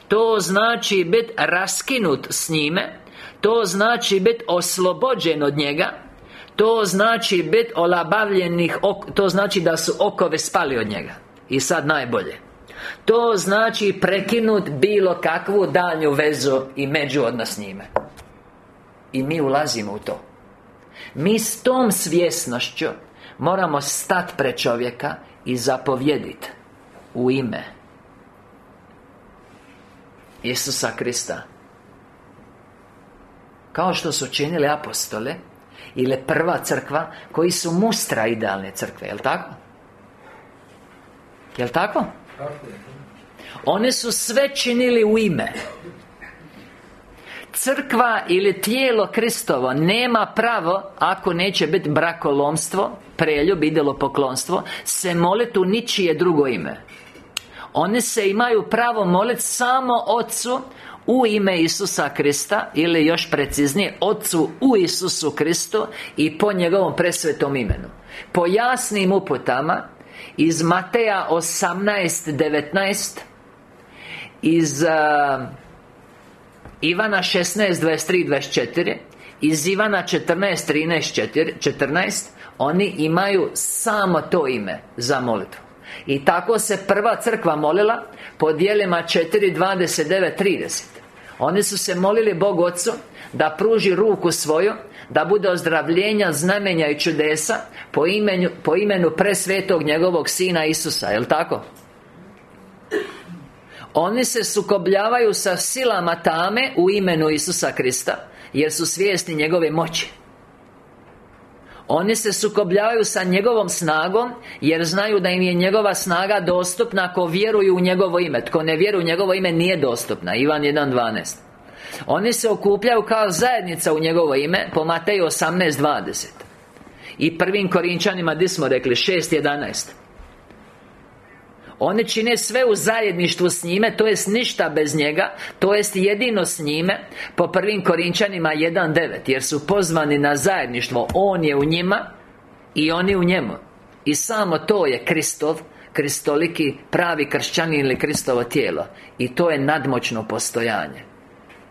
To znači biti raskinut s njime. To znači biti oslobođen od njega. To znači biti olabavljenih To znači da su okove spali od njega. I sad najbolje. To znači prekinut bilo kakvu danju vezu i međuodnos s njime. I mi ulazimo u to. Mi s tom svjesnošću Moramo stat pred čovjeka I zapovjediti U ime Isusa Krista Kao što su činili apostole Ili prva crkva Koji su mustra idealne crkve, jel' tako? Jel' tako? One su sve činili u ime Crkva ili tijelo Kristovo nema pravo Ako neće biti brakolomstvo Preljub, poklonstvo Se moliti u ničije drugo ime. One se imaju pravo moliti samo Otcu u ime Isusa Krista Ili još preciznije Otcu u Isusu Kristu I po njegovom presvetom imenu. Po jasnim uputama Iz Mateja 18.19 Iz uh, Ivana 16.23.24 Iz Ivana 14.13.14 Oni imaju samo to ime za molitvu I tako se prva crkva molila Po dijelima 4.29.30 Oni su se molili Bogu Otcu Da pruži ruku svoju Da bude ozdravljenja, znamenja i čudesa Po imenu, po imenu presvetog njegovog Sina Isusa, jel' tako? Oni se sukobljavaju sa silama tame U imenu Isusa Krista Jer su svjesni njegove moći. Oni se sukobljavaju sa njegovom snagom Jer znaju da im je njegova snaga dostupna Ako vjeruju u njegovo ime. Tko ne vjeruje u njegovo ime nije dostupna. Ivan 1.12 Oni se okupljaju kao zajednica u njegovo ime Po Mateju 18.20 I prvim Korinčanima Di smo rekli 6.11 oni čine sve u zajedništvu s njime To jest ništa bez njega To jest jedino s njime Po prvim Korinčanima 1.9 Jer su pozvani na zajedništvo. On je u njima I oni u njemu. I samo to je Kristov Kristoliki pravi kršćanin ili Kristovo tijelo. I to je nadmoćno postojanje.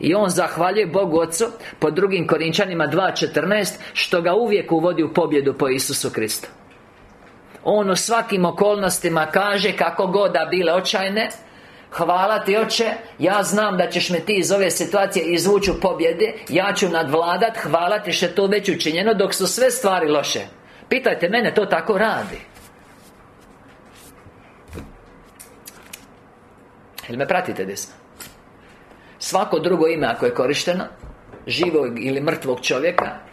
I on zahvaljuje Bogu Otcu Po drugim Korinčanima 2.14 Što ga uvijek uvodi u pobjedu po Isusu Kristu on u svakim okolnostima kaže kako god da bile očajne. Hvala ti oče. Ja znam da ćeš me ti iz ove situacije izvući u pobjede. Ja ću nadvladat. Hvala ti što je to već učinjeno Dok su sve stvari loše. Pitajte mene, to tako radi. Jel me pratite desno? Svako drugo ime ako je korišteno Živog ili mrtvog čovjeka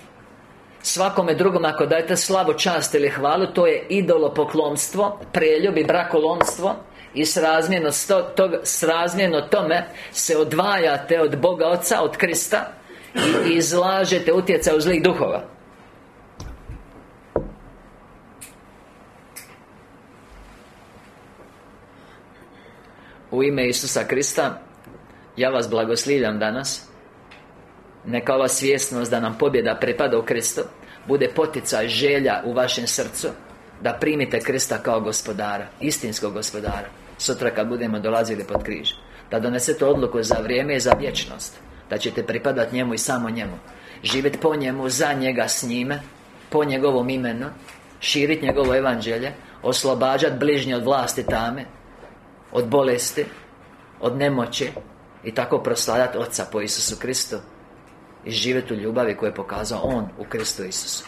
Svakome drugom ako dajete slavu, čast ili hvalu To je idolopoklonstvo Preljub i brakolomstvo I srazmjerno, tog, srazmjerno tome Se odvajate od Boga Oca, od Krista I izlažete utjecaju zlih duhova. U ime Isusa Krista Ja vas blagoslivljam danas neka ova svjesnost da nam pobjeda prepada u Kristu Bude poticaj želja u vašem srcu Da primite Krista kao gospodara Istinskog gospodara. Sutra kad budemo dolazili pod križ Da donesete odluku za vrijeme i za vječnost Da ćete pripadati njemu i samo njemu. Živjeti po njemu, za njega, s njime Po njegovom imenu Širiti njegovo evanđelje Oslobađati bližnje od vlasti tame Od bolesti Od nemoći I tako proslavljati Otca po Isusu Kristu i živjeti u ljubavi koju je pokazao On u Kristu Isusu.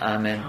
Amen